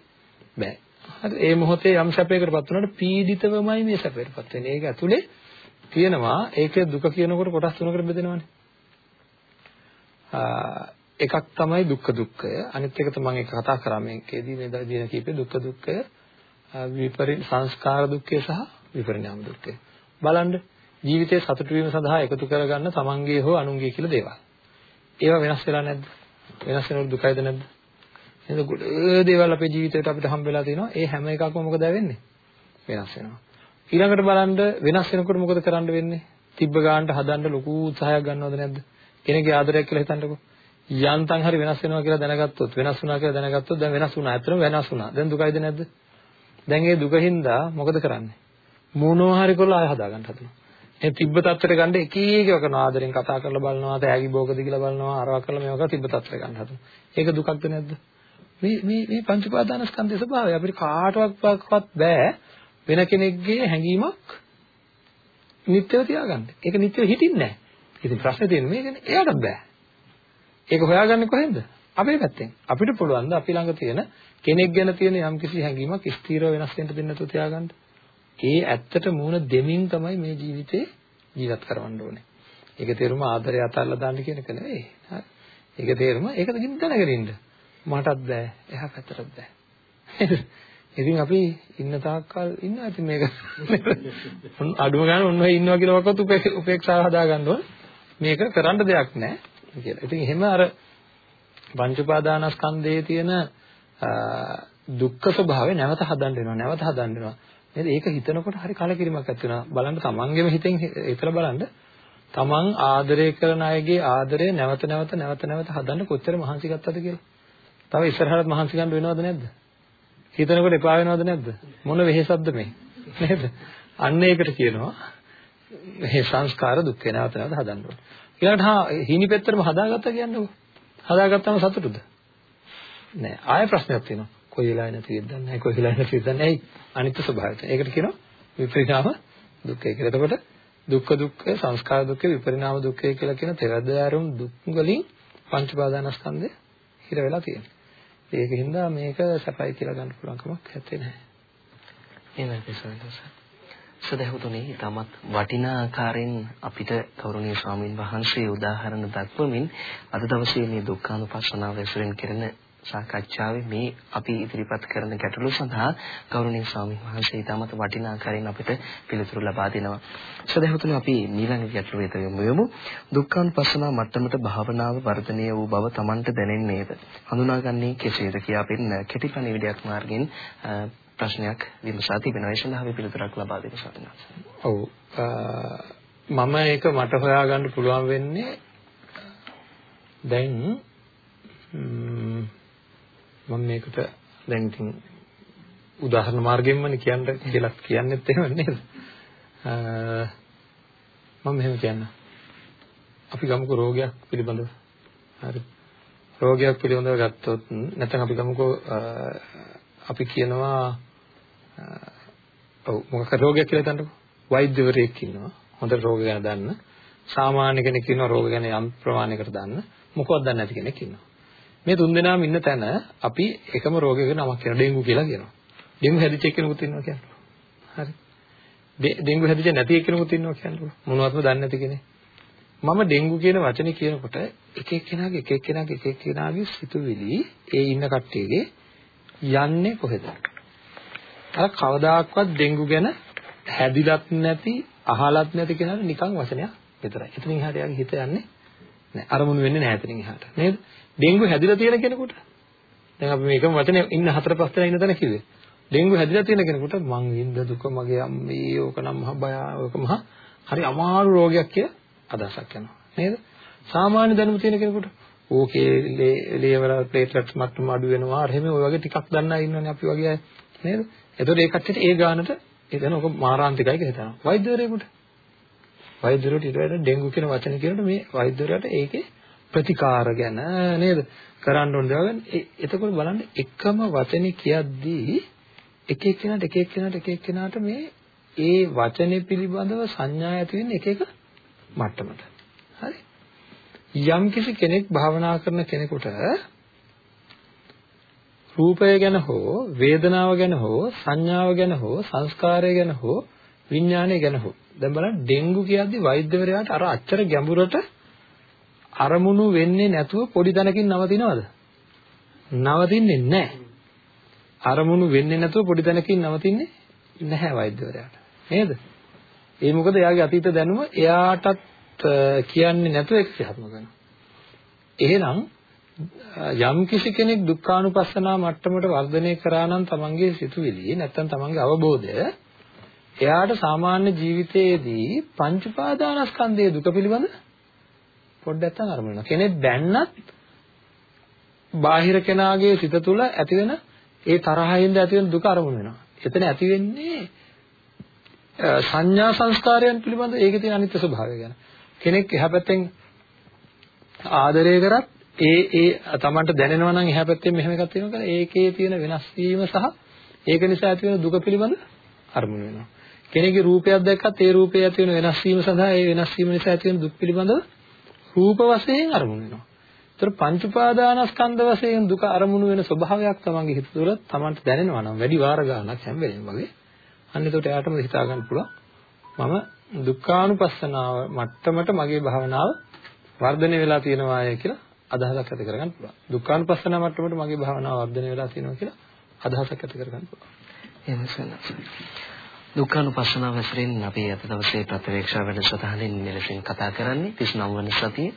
[SPEAKER 2] බෑ. හරි ඒ මොහොතේ යම් සැපයකටපත් වුණාට පීඩිතවමයි මේ සැපයටපත් වෙන්නේ. ඒක ඇතුලේ තියෙනවා ඒකේ දුක කියනකොට කොටස් තුනකට බෙදෙනවානේ. එකක් තමයි දුක්ඛ දුක්ඛය. අනිත් එක තමයි මම කතා කරා මේකේදී මේ දින කීපේ දුක්ඛ දුක්ඛය විපරි සංස්කාර දුක්ඛය සහ විපරිණාම දුක්ඛය. බලන්න ජීවිතයේ සතුට වීම සඳහා එකතු කරගන්න තමන්ගේ හෝ අනුන්ගේ කියලා දේවල්. ඒවා වෙනස් වෙලා නැද්ද? වෙනස් වෙනකොට දුකයිද නැද්ද? එහෙනම් ගොඩ දේවල් අපේ ජීවිතේට අපිට හම්බ වෙලා තියෙනවා. ඒ හැම එකක්ම මොකද වෙන්නේ? වෙනස් වෙනවා. ඊළඟට බලන්න වෙනස් වෙනකොට මොකද කරන්න වෙන්නේ? තිබ්බ ගන්නට හදන්න ලොකු උත්සාහයක් ගන්නවද නැද්ද? කෙනෙක්ගේ ආදරයක් කියලා හිතන්නකෝ. යන්තම් හරි වෙනස් වෙනවා කියලා දැනගත්තොත් වෙනස් වුණා කියලා දැනගත්තොත් දැන් වෙනස් වුණා. ඇත්තටම වෙනස් වුණා. දැන් දුකයිද නැද්ද? දැන් ඒ දුකින්දා මොකද කරන්නේ? මොනවා හරි කරලා ආය හදාගන්න හදනවා. ඒ තිබ්බ තත්ත්වයට ගන්න එක එක කරන ආදරෙන් කතා කරලා බලනවා, තෑගි බෝකද කියලා බලනවා, අරවා කරලා මේවා කරලා තිබ්බ තත්ත්වයට ගන්න හදනවා. ඒක දුකක්ද නැද්ද? මේ මේ මේ පංච උපාදානස්කන්ධයේ ස්වභාවය අපිට කාටවත් බෑ වෙන කෙනෙක්ගේ හැඟීමක් නිත්‍යව තියාගන්න. ඒක නිත්‍යව හිටින්නේ නැහැ. ඉතින් ප්‍රශ්නේ තියෙන්නේ මේකනේ. එයාට බෑ. ඒක හොයාගන්නේ කොහෙන්ද? අපේ පැත්තෙන්. අපිට පුළුවන් ද අපි ළඟ තියෙන කෙනෙක් ගැන තියෙන යම්කිසි හැඟීමක් ස්ථිරව වෙනස් වෙන්න දෙන්න නැතුව තියාගන්න. ඒ ඇත්තට මූණ දෙමින් තමයි මේ ජීවිතේ ජීවත් කරවන්න ඕනේ. ඒක තේරුම ආදරය අතල්ලා දාන්න කියන එක නෙවෙයි. හරි. ඒක තේරුම ඒකද දැනගෙන ඉන්න. මටත් බෑ. එහා පැත්තටත් බෑ. ඉතින් අපි ඉන්න තාක්කල් ඉන්නවා. ඉතින් මේක අඩුම ගන්න ඔන්න ඔය ඉන්නවා කියලාවත් උපේක්ෂාව හදාගන්න ඕන. මේක කරන්න දෙයක් නැහැ. කියලා. ඉතින් එහෙම අර පංච උපාදානස්කන්ධයේ තියෙන දුක්ඛ ස්වභාවය නැවත හදන්න වෙනවා. නැවත හදන්න වෙනවා. නේද? ඒක හිතනකොට හරි කලකිරීමක් ඇති වෙනවා. බලන්න තමන්ගේම හිතෙන් හිතලා බලන්න. තමන් ආදරය කරන අයගේ ආදරය නැවත නැවත නැවත නැවත හදන්න කොච්චර මහන්සි ගත්තද කියලා. තව ඉස්සරහට මහන්සි ගන්න වෙනවද නැද්ද? හිතනකොට එපා වෙනවද නැද්ද? මොන වෙහෙසක්ද මේ? නේද? අන්න ඒකට කියනවා මේ සංස්කාර දුක් නැවත නැවත හදන්න ඕනේ. ඊළඟට හා හිණි පෙත්තරම හදාගත්තා කියන්නකො. හදාගත්තම සතුටුද? නෑ. ආයෙ ප්‍රශ්නයක් තියෙනවා. කොයි වෙලාවෙ නැති වෙද්ද නැහැ. කොයි වෙලාවෙ නැති වෙද්ද නැහැ. අනිත්‍ය ස්වභාවයට. ඒකට කියනවා විපරිණාම දුක්ඛය කියලා. එතකොට දුක්ඛ දුක්ඛ සංස්කාර දුක්ඛ විපරිණාම දුක්ඛය කියලා කියන තෙවැදෑරුම් දුක් වලින් පංච පාදානස්කන්ධය හිර වෙලා තියෙනවා. ඒකින්ද මේක සැපයි කියලා ගන්න පුළුවන් කමක් නැත්තේ නෑ.
[SPEAKER 1] එහෙමයි සරලව. සදහතුනේ තමත් වටිනා ආකාරයෙන් අපිට ගෞරවනීය ස්වාමින් වහන්සේ උදාහරණ දක්වමින් අද දවසේ මේ දුක්ඛානුපස්සනාව ඇසුරෙන් කරන සාකච්ඡාවේ මේ අපි ඉදිරිපත් කරන ගැටලු සඳහා ගෞරවනීය ස්වාමීන් වහන්සේ ඊටමත් වටිනා ආකාරයෙන් අපිට පිළිතුරු ලබා දෙනවා. සදහතුනි අපි ඊළඟ ගැටලුව වෙත යමු යමු. දුක්ඛානුපස්සනා මට්ටමට භාවනාව වර්ධනය වූ බව Tamanට දැනෙන්නේද? හඳුනාගන්නේ කෙසේද කියා අපින් කෙටි පණිවිඩයක් මාර්ගෙන් ප්‍රශ්නයක් විමසා තිබෙනවා. ඒ සඳහා අපි පිළිතුරක් ලබා දෙන්න සතුටුයි.
[SPEAKER 2] ඔව්. මම ඒක මට හොයාගන්න පුළුවන් වෙන්නේ දැන් මම මේකට දැන් ඉතින් උදාහරණ මාර්ගයෙන්මනේ කියන්න කියලා කියන්නෙත් එහෙම නේද? මම මෙහෙම කියන්න. අපි ගමුකෝ රෝගයක් පිළිබඳව. හරි. රෝගයක් පිළිබඳව ගත්තොත් නැත්නම් අපි ගමුකෝ අපි කියනවා ඔව් මොකක් රෝගයක් කියලා හිතන්නකෝ. වෛද්‍යවරයෙක් ඉන්නවා. හොඳට රෝග ගැන දන්න. සාමාන්‍ය කෙනෙක් ඉන්නවා රෝග ගැන යම් ප්‍රමාණයකට දන්න. මොකවත් දන්නේ නැති කෙනෙක් ඉන්නවා. මේ තුන් දෙනාම ඉන්න තැන අපි එකම රෝගයක නමක් කියනවා ඩෙන්ගු කියලා කියනවා. ඩෙන්ගු හැදිච්ච එක්කෙනෙකුත් ඉන්නවා කියනවා. හරි. ඩෙන්ගු හැදිච්ච නැති එක්කෙනෙකුත් ඉන්නවා කියනවා. මොනවත්ම දන්නේ නැති කෙනෙක්. මම ඩෙන්ගු කියන වචනේ කියනකොට එක එක්කෙනාගේ එක එක්කෙනාගේ එක එක්කෙනාගේ සිතුවිලි ඒ ඉන්න කට්ටියගේ යන්නේ කොහෙද? අර කවදාක්වත් ඩෙන්ගු ගැන හැදිලත් නැති අහලත් නැති කෙනාට නිකන් වචනයක් විතරයි. එතනින් එහාට යාගේ හිත යන්නේ නැහැ. අරමුණු වෙන්නේ නැහැ එතනින් එහාට. නේද? ඩෙන්ගු හැදිලා තියෙන කෙනෙකුට දැන් අපි මේකම වචනේ ඉන්න හතර පහ දෙනා ඉන්න තැන කිව්වේ. ඩෙන්ගු හැදිලා තියෙන කෙනෙකුට මං විඳ දුක මගේ අම්මේ ඕක නම් මහ බය ඕක මහ හරි අමාරු රෝගයක් කියලා අදහසක් යනවා. නේද? සාමාන්‍ය දැනුම තියෙන කෙනෙකුට ඕකේ ලේවල ප්ලේට්ලට්ස් මට්ටම අඩු වෙනවා. අර එහෙම ඔය වගේ ටිකක් දන්නා ඉන්නවනේ අපි වගේ අය. නේද? එතකොට ඒ කට්ටියට ඒ ගානට එතන ඔක මාරාන්තිකයි කියලා හිතනවා. වෛද්‍යවරයෙකුට. වෛද්‍යවරයෙකුට ඊට වඩා ඩෙන්ගු කියන වචනේ කියනකොට මේ වෛද්‍යවරයාට ඒකේ ප්‍රතිකාර ගැන නේද? කරන්න ඕන දේවල් එතකොට බලන්න එකම වචනේ කියද්දී එක එක්කෙනාට එක එක්කෙනාට එක එක්කෙනාට මේ ඒ වචනේ පිළිබඳව සංඥා ඇති වෙන එක එක මට්ටමට. හරි? යම් කිසි කෙනෙක් භාවනා කරන කෙනෙකුට රූපය ගැන හෝ වේදනාව ගැන හෝ සංඥාව ගැන හෝ සංස්කාරය ගැන හෝ විඥානය ගැන හෝ දැන් බලන්න ඩෙන්ගු කියද්දි වෛද්‍යවරයාට අර අච්චර ගැඹුරට අරමුණු වෙන්නේ නැතුව පොඩි තැනකින් නවතිනවද? නවතින්නේ නැහැ. අරමුණු වෙන්නේ නැතුව පොඩි තැනකින් නවතින්නේ නැහැ වෛද්‍යවරයාට. නේද? ඒ මොකද එයාගේ අතීත දැනුම එයාටත් කියන්නේ නැතුව ඒක ක්‍රියාත්මක කරනවා. එහෙනම් යම් කිසි කෙනෙක් දුක්ඛානුපස්සනා මට්ටමට වර්ධනය කරා නම් තමන්ගේ සිතුවිලි නැත්තම් තමන්ගේ අවබෝධය එයාට සාමාන්‍ය ජීවිතයේදී පංච උපාදානස්කන්ධයේ දුක පිළිබඳ පොඩ්ඩක් අතන අරමුණ වෙනවා. කෙනෙක් දැන්නත් බාහිර කෙනාගේ සිත තුළ ඇති වෙන ඒ තරහින්ද ඇති වෙන දුක අරමුණ වෙනවා. එතන ඇති වෙන්නේ සංඥා සංස්කාරයන් පිළිබඳ ඒකේ තියෙන අනිත්‍ය ස්වභාවය ගැන. කෙනෙක් එහා පැත්තෙන් ආදරය කරත් ඒ ඒ Tamanට දැනෙනවා නම් එහා පැත්තෙන් මෙහෙම එකක් තියෙනවා කියලා ඒකේ තියෙන වෙනස් වීම සහ ඒක නිසා ඇති වෙන දුක පිළිබඳ අරමුණ වෙනවා. කෙනෙකුගේ රූපයක් දැක්කත් ඒ රූපේ ඇති වෙන වෙනස් වීම සඳහා ඒ වෙනස් වීම නිසා ඇති වෙන දුක් පිළිබඳව රූප වශයෙන් අරමුණු වෙනවා. ඒතර පංච උපාදානස්කන්ධ වශයෙන් දුක අරමුණු වෙන ස්වභාවයක් තමන්ගේ හිත තුළ තමන්ට දැනෙනවා නම් වැඩි වාර ගාණක් හැම වෙලෙම වගේ. අන්න ඒකට එයාටම හිතා ගන්න පුළුවන්. මම දුක්ඛානුපස්සනාව මට්ටමට මගේ භාවනාව වර්ධනය වෙලා තියෙනවාය කියලා අදහසක් ඇති කරගන්න පුළුවන්. දුක්ඛානුපස්සනාව මට්ටමට මගේ භාවනාව වර්ධනය වෙලා තියෙනවා කියලා අදහසක් ඇති කරගන්න පුළුවන්.
[SPEAKER 1] එහෙම දුක්ඛානුපස්සනාව ඇසුරින් අපි අද දවසේ ප්‍රතිවේක්ෂා වැඩසටහනින් මෙලෙසින් කතා කරන්නේ 39 වන සතියේ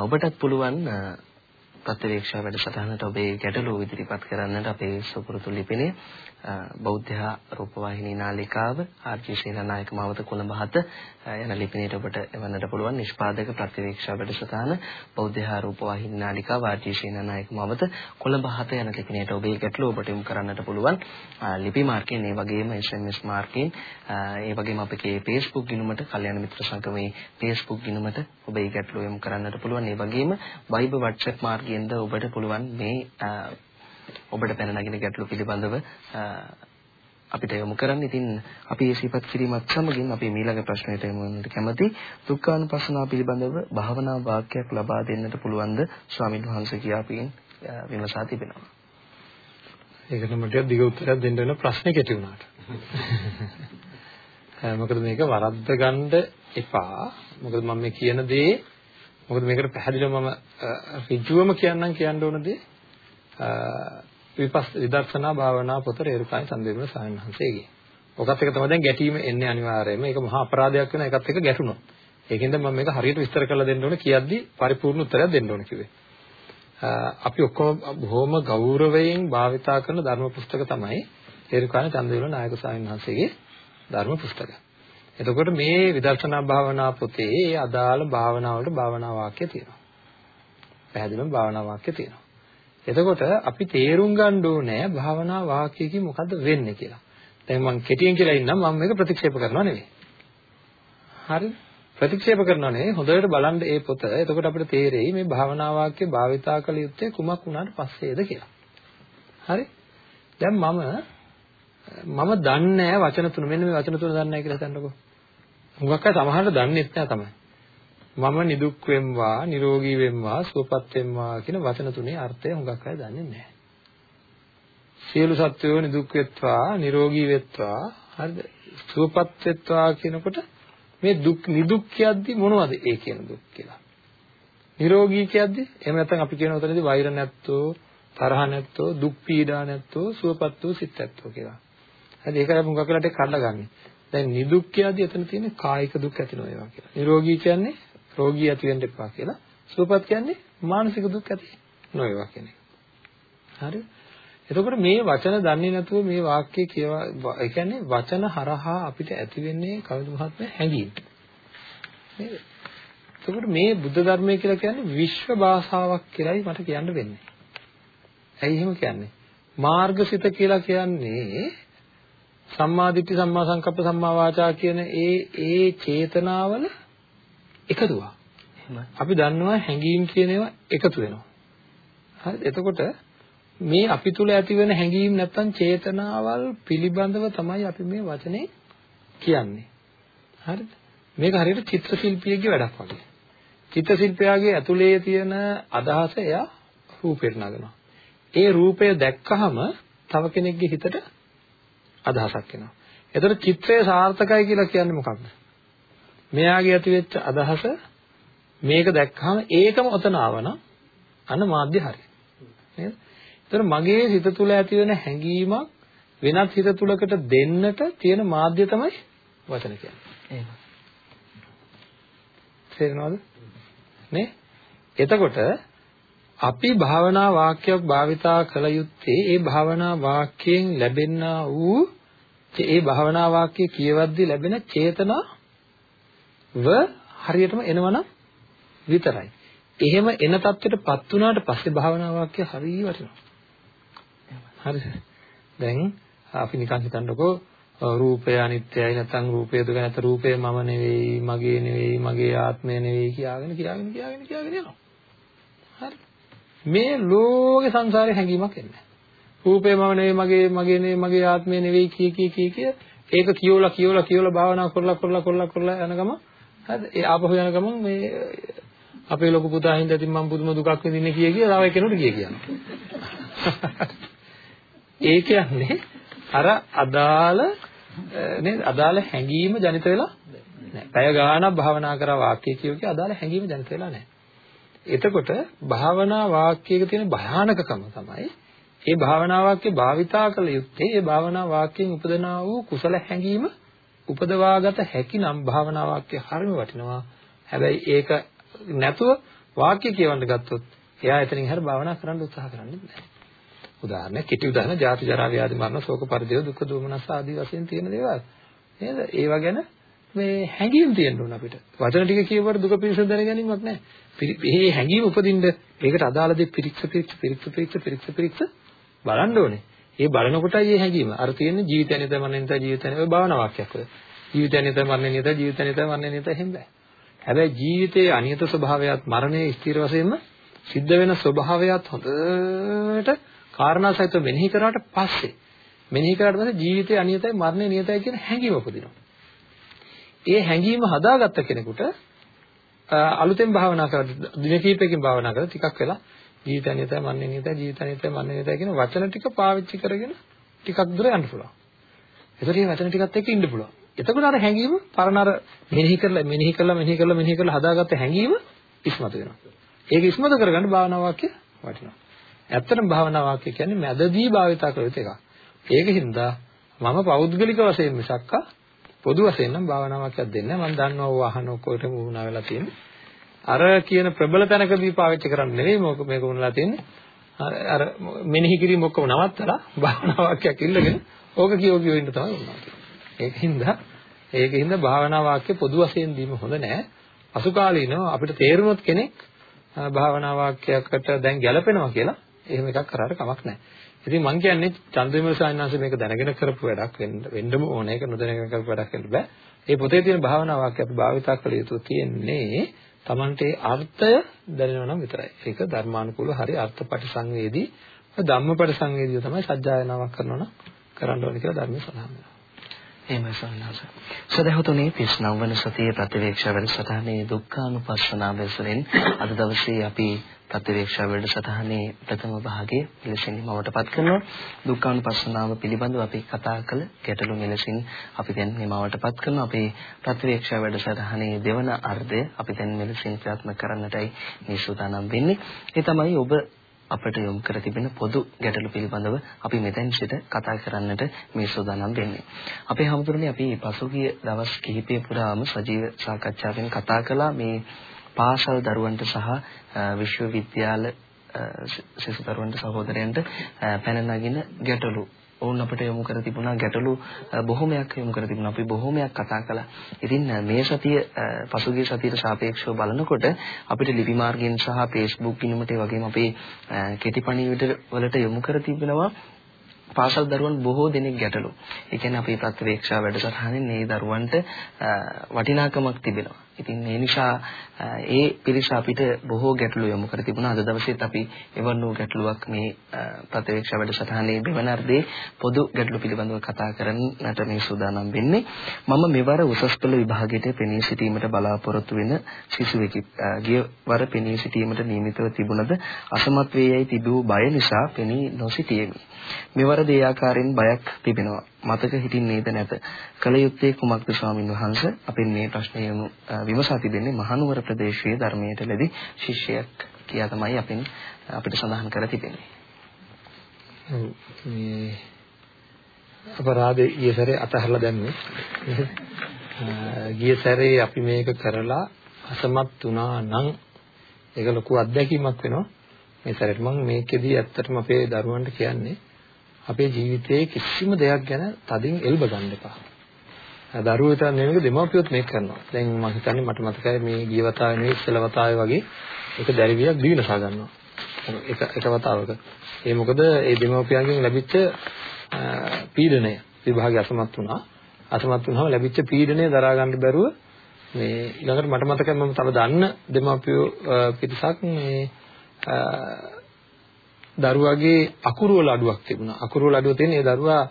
[SPEAKER 1] ඔබටත් පුළුවන් ප්‍රතිවේක්ෂා වැඩසටහනට ඔබේ ගැටලුව ඉදිරිපත් කරන්නට අපේ සුපුරුදු ලිපිනේ බෞද්ධ රූපවාහිනී නාලිකාව ආර්.ජී. සේනානායක මාවත කොළඹ හත යන ලිපිනයට ඔබට එවන්නට පුළුවන් නිෂ්පාදක ප්‍රතිවීක්ෂා වැඩසටහන බෞද්ධ රූපවාහිනී නාලිකාව ආර්.ජී. සේනානායක මාවත කොළඹ හත යන ලිපිනයට ඔබේ ගැටලුව ඔබට යොමු කරන්නට පුළුවන් ලිපි මාර්ගයෙන් ඒ වගේම SMS මාර්ගයෙන් ඒ වගේම අපේ Facebook ගිණුමට කල්‍යාණ මිත්‍ර සංගමේ Facebook ගිණුමට ඔබේ ගැටලුව යොමු කරන්නට පුළුවන් ඒ වගේම Viber WhatsApp මාර්ගයෙන්ද ඔබට පුළුවන් මේ ඔබට පැන නගින ගැටලු පිළිබඳව අපිට යොමු කරන්න. ඉතින් අපි මේ සිපත් කිරීමත් සමගින් අපි ඊළඟ ප්‍රශ්නයට යමු වෙනට කැමති. දුක්ඛානුපස්සනාව පිළිබඳව භාවනා වාක්‍යයක් ලබා දෙන්නට පුළුවන්ද ස්වාමින් වහන්සේ කියාපින් විමසා තිබෙනවා.
[SPEAKER 2] ඒකට මට දිග උත්තරයක් දෙන්න වෙන ප්‍රශ්නේ කෙටි වුණාට. මොකද මේක වරද්ද ගන්න එපා. මොකද මම මේ කියන දේ මොකද මේකට පැහැදිලිව මම ඍජුවම කියන්නම් කියන්න ඕන දේ විපස් විදර්ශනා භාවනා පොත රේරුකායි සම්දේවන සායනහන්සේගේ. ඔකත් එක තමයි දැන් ගැටීම එන්නේ අනිවාර්යයෙන්ම. ඒක මහා අපරාධයක් වෙන එකත් එක ගැටුණොත්. ඒකෙන්ද මම මේක හරියට විස්තර කරලා දෙන්න ඕන කියද්දි පරිපූර්ණ උත්තරයක් දෙන්න ඕන කිව්වේ. අපි ඔක්කොම බොහොම ගෞරවයෙන් භාවිතා කරන ධර්ම පුස්තක තමයි රේරුකායි සම්දේවන නායක සායනහන්සේගේ ධර්ම පුස්තකය. එතකොට මේ විදර්ශනා භාවනා පොතේ ඒ අදාළ භාවනා වලට භාවනා වාක්‍ය තියෙනවා. පැහැදිලිවම භාවනා වාක්‍ය තියෙනවා. එතකොට අපි තේරුම් ගන්න ඕනේ භාවනා වාක්‍යකින් මොකද්ද වෙන්නේ කියලා. දැන් මම කෙටියෙන් කියලා ඉන්නම් මම මේක ප්‍රතික්ෂේප කරනවා නෙවෙයි. හරිද? ප්‍රතික්ෂේප කරනවා නෙවෙයි හොඳට බලන්න මේ පොත. එතකොට අපිට තේරෙයි මේ භාවනා වාක්‍ය භාවිතා කළ යුත්තේ කුමක් වුණාට පස්සේද කියලා. හරි? දැන් මම මම දන්නේ වචන තුන මෙන්න මේ වචන තුන දන්නේ නැහැ කියලා හිතන්නකෝ. හුඟක් අය සමහරට දන්නේ නැහැ තමයි. මම නිදුක් වෙම්වා, නිරෝගී වෙම්වා, සුවපත් වෙම්වා කියන වචන තුනේ අර්ථය හුඟක් අය දන්නේ නැහැ. සියලු සත්වයෝ නිදුක් වෙත්වා, නිරෝගී වෙත්වා, හරිද? සුවපත් වෙත්වා කියනකොට මේ දුක් නිදුක් කියද්දි මොනවද ඒ කියන දුක් කියලා? නිරෝගී කියද්දි එහෙම නැත්නම් අපි කියන උතනදී වෛර නැත්තෝ, තරහ නැත්තෝ, දුක් පීඩා නැත්තෝ, සුවපත් වූ සිත් නැත්තෝ කියලා. හරි ඒකයි මුගක් වෙලාට කඩලා ගන්නෙ. දැන් නිදුක් කියද්දි එතන තියෙන්නේ කායික දුක් ඇති නොවේවා කියලා. නිරෝගී කියන්නේ රෝගී ඇති වෙන්න එපා කියලා. සුවපත් කියන්නේ මානසික දුක් ඇති නොවේවා කියන එක. හරි? එතකොට මේ වචන දන්නේ නැතුව මේ වාක්‍ය කියවා ඒ කියන්නේ වචන හරහා අපිට ඇති වෙන්නේ කවිද මහත්මයා හැඟීම්. නේද? එතකොට මේ බුද්ධ ධර්මය කියලා කියන්නේ විශ්ව භාෂාවක් කියලායි මට කියන්න වෙන්නේ. ඇයි එහෙම කියන්නේ? මාර්ගසිත කියලා කියන්නේ සම්මා දිට්ඨි සම්මා සංකප්ප සම්මා වාචා කියන ඒ ඒ චේතනාවල එකතුවක්. අපි දන්නවා හැඟීම් කියන ඒවා එකතු වෙනවා. හරිද? එතකොට මේ අපි තුල ඇති වෙන හැඟීම් නැත්තම් චේතනාවල් පිළිබඳව තමයි අපි මේ වචනේ කියන්නේ. හරිද? මේක හරියට චිත්‍ර ශිල්පියෙක්ගේ වැඩක් වගේ. චිත්‍ර ශිල්පියාගේ ඇතුලේ තියෙන අදහස එයා රූපෙට නගනවා. ඒ රූපය දැක්කහම තව කෙනෙක්ගේ හිතට අදහසක් එනවා. එතකොට චිත්‍රය සාර්ථකයි කියලා කියන්නේ මොකක්ද? මෙයාගේ ඇතිවෙච්ච අදහස මේක දැක්කම ඒකම ඔතන ආවනම් අන්න මාධ්‍ය හරි. නේද? එතකොට මගේ හිත තුළ ඇති වෙන හැඟීමක් වෙනත් හිත තුලකට දෙන්නට තියෙන මාධ්‍ය තමයි වචන කියන්නේ. එහෙම. තේරෙනවද? නේ? එතකොට අපි භාවනා වාක්‍යයක් භාවිතා කළ යුත්තේ ඒ භාවනා වාක්‍යයෙන් ලැබෙනා වූ ඒ භාවනා වාක්‍ය කියවද්දී ලැබෙන චේතනාව හරියටම එනවනම් විතරයි. එහෙම එන தත්ත්වයටපත් වුණාට පස්සේ භාවනා වාක්‍ය හරිය වටිනවා. හරිද? දැන් අපි නිකන් හිතන්නකෝ රූපය අනිත්‍යයි නැත්නම් රූපය දුක නැත්නම් රූපය මම නෙවෙයි මගේ නෙවෙයි මගේ ආත්මය නෙවෙයි කියාගෙන කියාගෙන කියාගෙන කියාගෙන යනවා. හරි. මේ ලෝකේ සංසාරේ හැඟීමක් එන්නේ. රූපේ මම නෙවෙයි මගේ මගේ නෙවෙයි මගේ ආත්මය නෙවෙයි කී කී කී කිය ඒක කියවලා කියවලා කියවලා භාවනා කරලා කරලා කරලා කරලා යන ගම හරිද ඒ ආපහු යන ගමන් මේ අපේ ලොකු පුතා හින්දා ඉතින් මම පුදුම දුකක් විඳින්නේ කිය කිය තව කෙනෙකුට කිය කියනවා ඒ කියන්නේ අර අදාළ නේද අදාළ හැඟීම ජනිත වෙලා නැහැ. පැය ගාණක් භාවනා කරා වාක්‍ය කියෝකේ අදාළ හැඟීම ජනිත වෙලා නැහැ. එතකොට භාවනා වාක්‍යයක තියෙන භයානකකම තමයි ඒ භාවනා වාක්‍ය භාවිතා කළ යුත්තේ ඒ භාවනා වාක්‍යයෙන් උපදනා වූ කුසල හැඟීම උපදවාගත හැකි නම් භාවනා වාක්‍ය හරිම වටිනවා. හැබැයි ඒක නැතුව වාක්‍ය කියවන්න ගත්තොත් එයා එතනින් හැර භාවනා කරන්න උත්සාහ කරන්නේ නැහැ. උදාහරණයක් කෙටි උදාහරණ ජාති ජරා ව්‍යාධි මරණ ශෝක පරිදේව දුක්ඛ දෝමනස් ආදී වශයෙන් තියෙන දේවල්. නේද? ඒවා ගැන මේ හැඟීම් තියෙන්න ඕන අපිට. වචන ටික කියවුවට දුක පිළිසඳ දැනගැනීමක් නැහැ. මේ හැඟීම් උපදින්න ඒකට අදාළ දේ පිරික්ස පිරික්ස පිරික්ස පිරික්ස පිරික්ස පිරික්ස බලන්න ඕනේ. ඒ බලනකොටයි මේ හැඟීම. අර තියෙන්නේ ජීවිතය නිත මරණය නිත ජීවිතය නිත භාවනා වාක්‍යයක් වල. ජීවිතය නිත මරණය නිත ජීවිතය නිත මරණය නිත එහෙම බෑ. හැබැයි ජීවිතයේ අනියත ස්වභාවයත් මරණයේ ස්ථිර වශයෙන්ම සිද්ධ වෙන ස්වභාවයත් හොඳට කාරණා සහිතව මෙනෙහි කරාට පස්සේ මෙනෙහි කරාට පස්සේ ජීවිතය අනියතයි මරණය නියතයි කියන හැඟීම උපදිනවා. ඒ හැඟීම හදාගත්ත කෙනෙකුට අලුතෙන් භාවනා කරලා දින කිහිපයකින් භාවනා කරලා ටිකක් වෙලා ජීවිතය අනියතයි මරණය නියතයි ජීවිතය අනියතයි මරණය නියතයි කියන වචන ටික පාවිච්චි කරගෙන ටිකක් දුර යන්න පුළුවන්. ඒතර මේ වචන ටිකත් එක්ක ඉන්න පුළුවන්. එතකොට අර හැඟීම පරණ අර මෙනෙහි කරලා මෙනෙහි කරලා මෙනෙහි කරලා මෙනෙහි කරලා හදාගත්ත හැඟීම ඉස්මතු වෙනවා. ඒක ඉස්මතු කරගන්න භාවනා වාක්‍ය වටිනවා. ඇත්තටම භාවනා වාක්‍ය කියන්නේ මැදදී භාවිතා කළ යුතු එකක්. ඒකින්ද මම පෞද්ගලික වශයෙන් මිසක්ක පොදු වශයෙන් නම් භාවනා වාක්‍යයක් දෙන්නේ නැහැ. මම දන්නවා ඕව අහන ඔක්කොට වුණා වෙලා තියෙන්නේ. අර කියන ප්‍රබල තැනකදී පාවිච්චි කරන්න නෙවෙයි මොක මේක වුණලා තියෙන්නේ. අර මෙනෙහි කිරීම ඔක්කොම නවත්තලා භාවනා වාක්‍යයක් ඉල්ලගෙන ඕක කියෝ කියෝ ඉන්න තමයි වුණා. ඒකින්ද ඒකින්ද භාවනා වාක්‍ය පොදු වශයෙන් දීම හොඳ නැහැ. අසුකාලීනව අපිට තේරුනොත් කෙනෙක් භාවනා වාක්‍යයකට දැන් ගැලපෙනවා කියලා එහෙම එකක් කරාට කමක් නැහැ. ඉතින් මම කියන්නේ චන්ද්‍රවිමල සායනාංශ මේක දැනගෙන කරපු වැඩක් වෙන්න වෙන්නම ඕනේ. ඒක නොදැනගෙන කරපු වැඩක් වෙන්න බෑ. මේ පොතේ තියෙන භාවනා වාක්‍ය අපි භාවිතා කළ යුතු තියෙන්නේ Tamante අර්ථය දැනෙනවා නම් විතරයි. ඒක ධර්මානුකූලව හරි අර්ථපටි සංවේදී ධම්මපටි සංවේදීව තමයි සත්‍යයනාවක් කරනවා නම් කරන්න ඕනේ කියලා ධර්මයේ සඳහන් වෙනවා.
[SPEAKER 1] එහෙමයි සන්නස. සදහතුනේ 39 වන සතියේ ප්‍රතිවේක්ෂා වැඩසටහනේ දුක්ඛානුපස්සනාව වෙසෙන් අද දවසේ අපි ප්‍රතිවේක්ෂා වැඩසටහනේ ප්‍රථම භාගයේ මෙලෙසින් මවටපත් කරනවා. දුක්ඛානුපස්සනාව පිළිබඳව අපි කතා කළ ගැටලු මෙලෙසින් අපි දැන් මවටපත් කරනවා. අපේ ප්‍රතිවේක්ෂා වැඩසටහනේ දෙවන අර්ධය අපි දැන් මෙලෙසින් ප්‍රයත්න කරන්නටයි මේ සූදානම් වෙන්නේ. ඒ තමයි ඔබ අපට යොමු කර තිබෙන පොදු ගැටලු පිළිබඳව අපි මෙතෙන් සිට කතා කරන්නට මේ සූදානම් වෙන්නේ. අපේ හැමතුරුනේ අපි පසුගිය දවස් කිහිපය පුරාම සජීව සාකච්ඡාවෙන් කතා කළා මේ පාසල් දරුවන්ට සහ විශ්වවිද්‍යාල සිසු දරුවන්ට සහෝදරයන්ට පැන නගින ගැටලු ඔවුන් අපිට යොමු කර තිබුණා ගැටලු බොහොමයක් යොමු කර තිබුණා. අපි බොහොමයක් කතා කළා. ඉතින් මේ සතිය පසුගිය සතියට සාපේක්ෂව බලනකොට අපිට ලිපි මාර්ගයෙන් සහ Facebook ගිණුමට වගේම අපේ කෙටි පණිවිඩ වලට යොමු කර තිබෙනවා පාසල් දරුවන් බොහෝ දෙනෙක් ගැටලු. ඒ කියන්නේ අපේ ප්‍රතිවේක්ෂා වැඩසටහනේ මේ දරුවන්ට වටිනාකමක් තිබෙනවා. ඉතින් ඒ නිසා ඒ පිරිස අපිට බොහෝ ගැටලු යොමු කර තිබුණා. අද දවසේත් අපි එවන් වූ ගැටලුවක් මේ ප්‍රතිවේක්ෂා වැඩසටහනේ දෙවනර්ධේ පොදු ගැටලු පිළිබඳව කතා කරන්නට මේ සූදානම් වෙන්නේ. මම මෙවර උසස් පෙළ විභාගයට පෙනී සිටීමට බලාපොරොත්තු වෙන සිසුවෙකි. ගිය වර පෙනී සිටීමට නියමිතව තිබුණද අසමත් වේ යයි තිබූ බය නිසා පෙනී නොසිටියෙමි. මෙවර දේ ආකාරයෙන් බයක් තිබෙනවා. මතක හිටින්නේද නැත. කල යුත්තේ කුමක්ද ස්වාමින් වහන්සේ? අපින් මේ ප්‍රශ්නය විමසා තිබෙන්නේ මහනුවර ප්‍රදේශයේ ධර්මයට ලැබි ශිෂ්‍යයෙක් කියා තමයි අපින් අපිට සඳහන් කර තිබෙන්නේ.
[SPEAKER 2] මේ අපරාධේ ඊය සැරේ අතහරලා දැම්මේ. ගිය සැරේ අපි මේක කරලා අසමත් වුණා නම් ඒක ලොකු අත්දැකීමක් වෙනවා. මේ සැරේට මම මේකෙදී ඇත්තටම අපේ දරුවන්ට කියන්නේ අපේ ජීවිතයේ කිසිම දෙයක් ගැන තදින් එල්බ ගන්න එපා. දරුවෝ විතර නෙමෙයි දෙමව්පියොත් මේක කරනවා. දැන් මම හිතන්නේ මට මතකයි මේ ගිය වතාවේ නෙවෙයි ඉස්සෙල්ල වතාවේ වගේ එක දැරිවියක් දිවිනසා ගන්නවා. එක එක වතාවක. ඒ මොකද ඒ දෙමව්පියන්ගෙන් ලැබිච්ච පීඩනය විභාගය අසමත් වුණා. අසමත් වුණාම ලැබිච්ච පීඩනය දරා ගන්න බැරුව මේ ඊළඟට මට මතකයි මම තව දන්න දෙමව්පියෝ පිරිසක් මේ දරුවාගේ අකුරු වල අඩුවක් තිබුණා. අකුරු වල අඩුව තියෙන ඒ දරුවා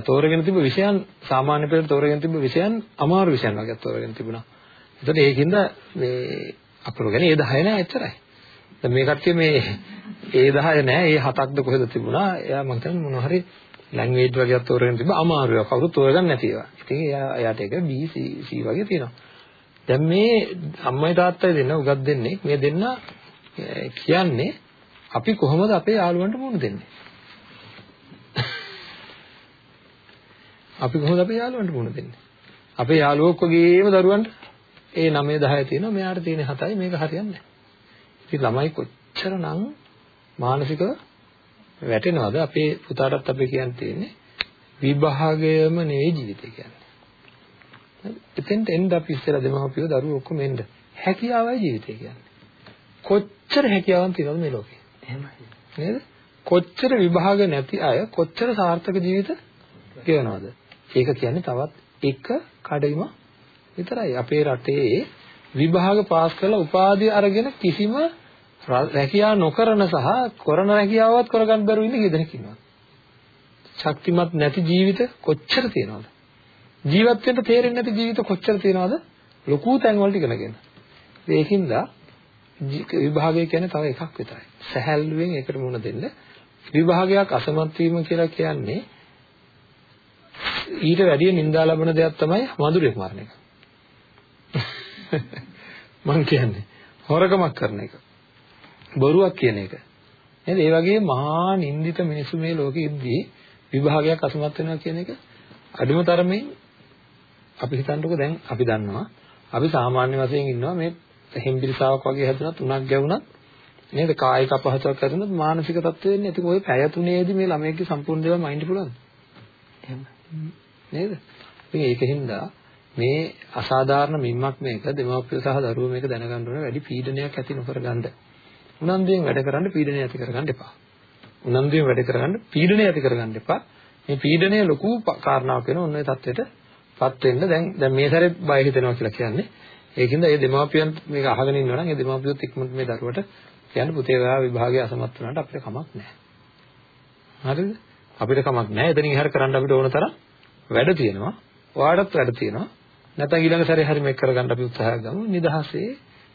[SPEAKER 2] තෝරගෙන තිබ්බ විෂයන් සාමාන්‍ය පෙළ තෝරගෙන තිබ්බ විෂයන් අමාරු විෂයන් වගේ තෝරගෙන තිබුණා. එතකොට ඒකින්ද මේ අකුරු ගැන ඒ 10 නෑ එච්චරයි. දැන් මේ කට්ටිය මේ ඒ 10 නෑ ඒ හතක්ද කොහෙද තිබුණා. එයා මම හිතන්නේ මොනවා හරි ලැන්ග්වේජ් වගේක් තෝරගෙන තිබ්බ අමාරුවක්. කවුරුත් තෝරගන්න නැති ඒවා. ඉතින් එයා එයාට ඒක B C C වගේ තියෙනවා. දැන් මේ අම්මයි තාත්තයි දෙන්න උගත් දෙන්නේ මේ දෙන්න කියන්නේ අපි කොහොමද අපේ යාළුවන්ට මුණ දෙන්නේ? අපි කොහොමද අපේ යාළුවන්ට මුණ දෙන්නේ? අපේ යාළුවෝ ඔක්කොගේම දරුවන්ට ඒ 9 10 තියෙනවා මෙයාට තියෙන 7යි මේක හරියන්නේ නැහැ. ඉතින් ළමයි කොච්චරනම් මානසිකව වැටෙනවද අපේ පුතාටත් අපි කියන්න තියෙන්නේ විභාගයම නෙවෙයි ජීවිතය කියන්නේ. එතෙන්ට එන්න අපි ඉස්සෙල්ලා දෙමව්පියෝ දරුවෝ ඔක්කොම එන්න හැකියාවයි ජීවිතය කියන්නේ. කොච්චර හැකියාවක් තියෙනවද මේ ලෝකේ? එහෙමයි. නේද? කොච්චර විභාග නැති අය කොච්චර සාර්ථක ජීවිත ගෙවනවද? ඒක කියන්නේ තවත් එක කඩයිම විතරයි. අපේ රටේ විභාග පාස් කරලා උපාධිය අරගෙන කිසිම රැකියාව නොකරන සහ කරන රැකියාවත් කරගන්න බැරුව ඉන්න කී දෙනෙක් ඉන්නවද? ශක්තිමත් නැති ජීවිත කොච්චර තියෙනවද? ජීවත් වෙන්න තේරෙන්නේ නැති ජීවිත කොච්චර තියෙනවද? ලොකු තැන් වලට ඉගෙනගෙන. ඒකින්ද විභාගය කියන්නේ තව එකක් විතරයි. සැහැල්ලුවෙන් ඒකට මුහුණ දෙන්න. විභාගයක් අසමත් වීම කියලා කියන්නේ ඊට වැඩිය නිඳා ලබන දෙයක් තමයි මధుරයක් මරණ එක. මං කියන්නේ හොරකමක් කරන එක. බොරුවක් කියන එක. නේද? ඒ වගේ මහා නින්දිත මිනිස්සු මේ ලෝකෙ ඉද්දී විභාගයක් අසමත් වෙනවා කියන එක අඩුම තරමේ අපි හිතන්නකෝ දැන් අපි දන්නවා අපි සාමාන්‍ය වශයෙන් ඉන්නවා මේ හෙම්බිරිසාවක් වගේ හැදුනත් උණක් ගැවුනත් නේද කායික අපහසුතාවක් හැදුනත් මානසික තත්ත්වෙ වෙන්නේ. ඉතින් ওই පැය තුනේදී මේ ළමයිගේ සම්පූර්ණ දේවල් මයින්ඩ් පුළුවන්ද? එහෙම. නේද? ඉතින් ඒකෙන්ද මේ අසාධාරණ මිම්මක් මේක දෙමව්පිය සහ දරුවෝ මේක දැනගන්න ඕනේ වැඩි පීඩනයක් ඇති නොකර ගන්නද. උනන්දුවෙන් වැඩ කරන්න පීඩනය ඇති කරගන්න එපා. උනන්දුවෙන් වැඩ කරගන්න පීඩනය ඇති කරගන්න එපා. මේ පීඩනය ලොකු කාරණාවක් වෙන ඔන්න ඔය தത്വෙටපත් වෙන්න දැන් දැන් මේ සැරේ බය හිතෙනවා කියලා කියන්නේ ඒකින්ද ඒ දෙමාපියන් මේක අහගෙන ඉන්නවා නම් ඒ දෙමාපියොත් ඉක්මනට මේ දරුවට කියන්න පුතේ ඔයා විභාගය අසමත් වුණාට අපිට කමක් නැහැ. හරිද? අපිට කමක් නැහැ. එතනින් එහාට කරන්න අපිට ඕන තරම් වැඩ තියෙනවා. ඔයාටත් වැඩ තියෙනවා. නැත්නම් ඊළඟ සැරේ හරි මේක කරගන්න අපි උත්සාහ ගමු. නිදහසේ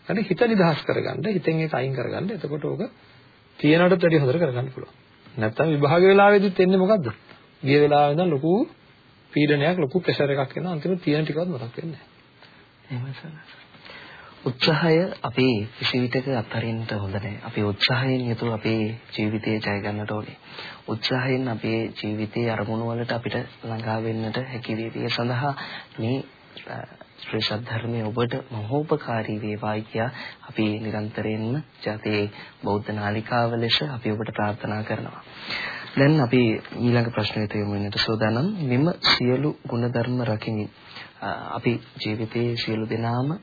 [SPEAKER 2] يعني හිත නිදහස් කරගන්න හිතෙන් ඒක අයින් කරගන්න එතකොට ඕක තියනටත් වැඩි හොඳට කරගන්න පුළුවන් නැත්තම් විභාග වෙලාවෙදිත් එන්නේ මොකද්ද ගිය වෙලාවෙ ඉඳන් ලොකු පීඩනයක් ලොකු ප්‍රෙෂර් එකක් එනවා අන්තිමට තියෙන ටිකවත් මතක් වෙන්නේ
[SPEAKER 1] නැහැ උත්සාහය අපි කිසි විටක අත්හරින්න හොඳ නැහැ. අපි උත්සාහයෙන් යුතුව අපේ ජීවිතය ජය ගන්නට ඕනේ. උත්සාහයෙන් අපේ ජීවිතයේ අරමුණු වලට අපිට ළඟා වෙන්නට හැකි වේවි. ඒ සඳහා මේ ශ්‍රී සද්ධර්මයේ ඔබට මහෝපකාරී වේවායි කියා අපි නිරන්තරයෙන්ම ජාතේ බෞද්ධ නාලිකාව ලෙස අපි ඔබට ප්‍රාර්ථනා කරනවා. දැන් අපි ඊළඟ ප්‍රශ්නෙට යමු වෙනට සෝදානම් මෙම සියලු ගුණධර්ම රකිමින් අපි ජීවිතයේ සියලු දෙනාම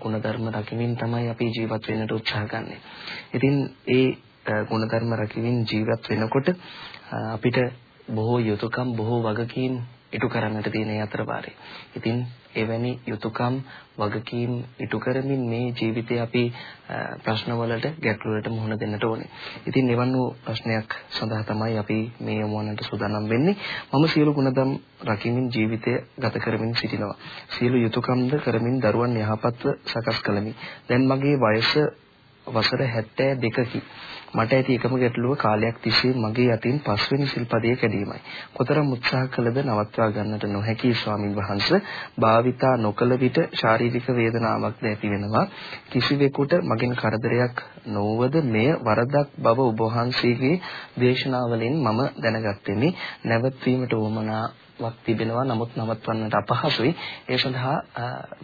[SPEAKER 1] ගුණධර්ම රකිමින් තමයි අපි ජීවත් වෙන්නට උත්සාහ ගන්නෙ. ඉතින් ඒ ගුණධර්ම රකිමින් ජීවත් වෙනකොට අපිට බොහෝ යුතුයකම් බොහෝ වගකීම් ඉටු කරන්නට තියෙන අතරවාරේ. ඉතින් එවැනි යුතුයකම් වගකීම් ඉටු කරමින් මේ ජීවිතේ අපි ප්‍රශ්නවලට ගැටලුවලට මුහුණ දෙන්නට ඕනේ. ඉතින් එවන් වූ ප්‍රශ්නයක් සඳහා තමයි අපි මේ යොමුවන්නට සූදානම් වෙන්නේ. මම සියලු ගුණධම් රකිමින් ජීවිතය ගත කරමින් සිටිනවා. සියලු යුතුයකම්ද කරමින් දරුවන් යහපත්ව සකස් කළමි. දැන් මගේ වයස වසර 72කි. මට ඇති එකම ගැටලුව කාලයක් තිස්සේ මගේ අතින් පස්වෙනි සිල්පදයේ කැඩීමයි. කොතරම් උත්සාහ කළද නවත්වා ගන්නට නොහැකි ස්වාමින් වහන්සේ භාවිතා නොකළ විට ශාරීරික වේදනාවක් දැති වෙනවා. කිසිවෙකුට මගෙන් කරදරයක් නොවද මෙය වරදක් බව ඔබ වහන්සේගේ දේශනාවලින් මම දැනගත්තෙමි. නැවත්වීමට උවමනා වක් තිබෙනවා. නමුත් නවත්වන්නට අපහසුයි. ඒ සඳහා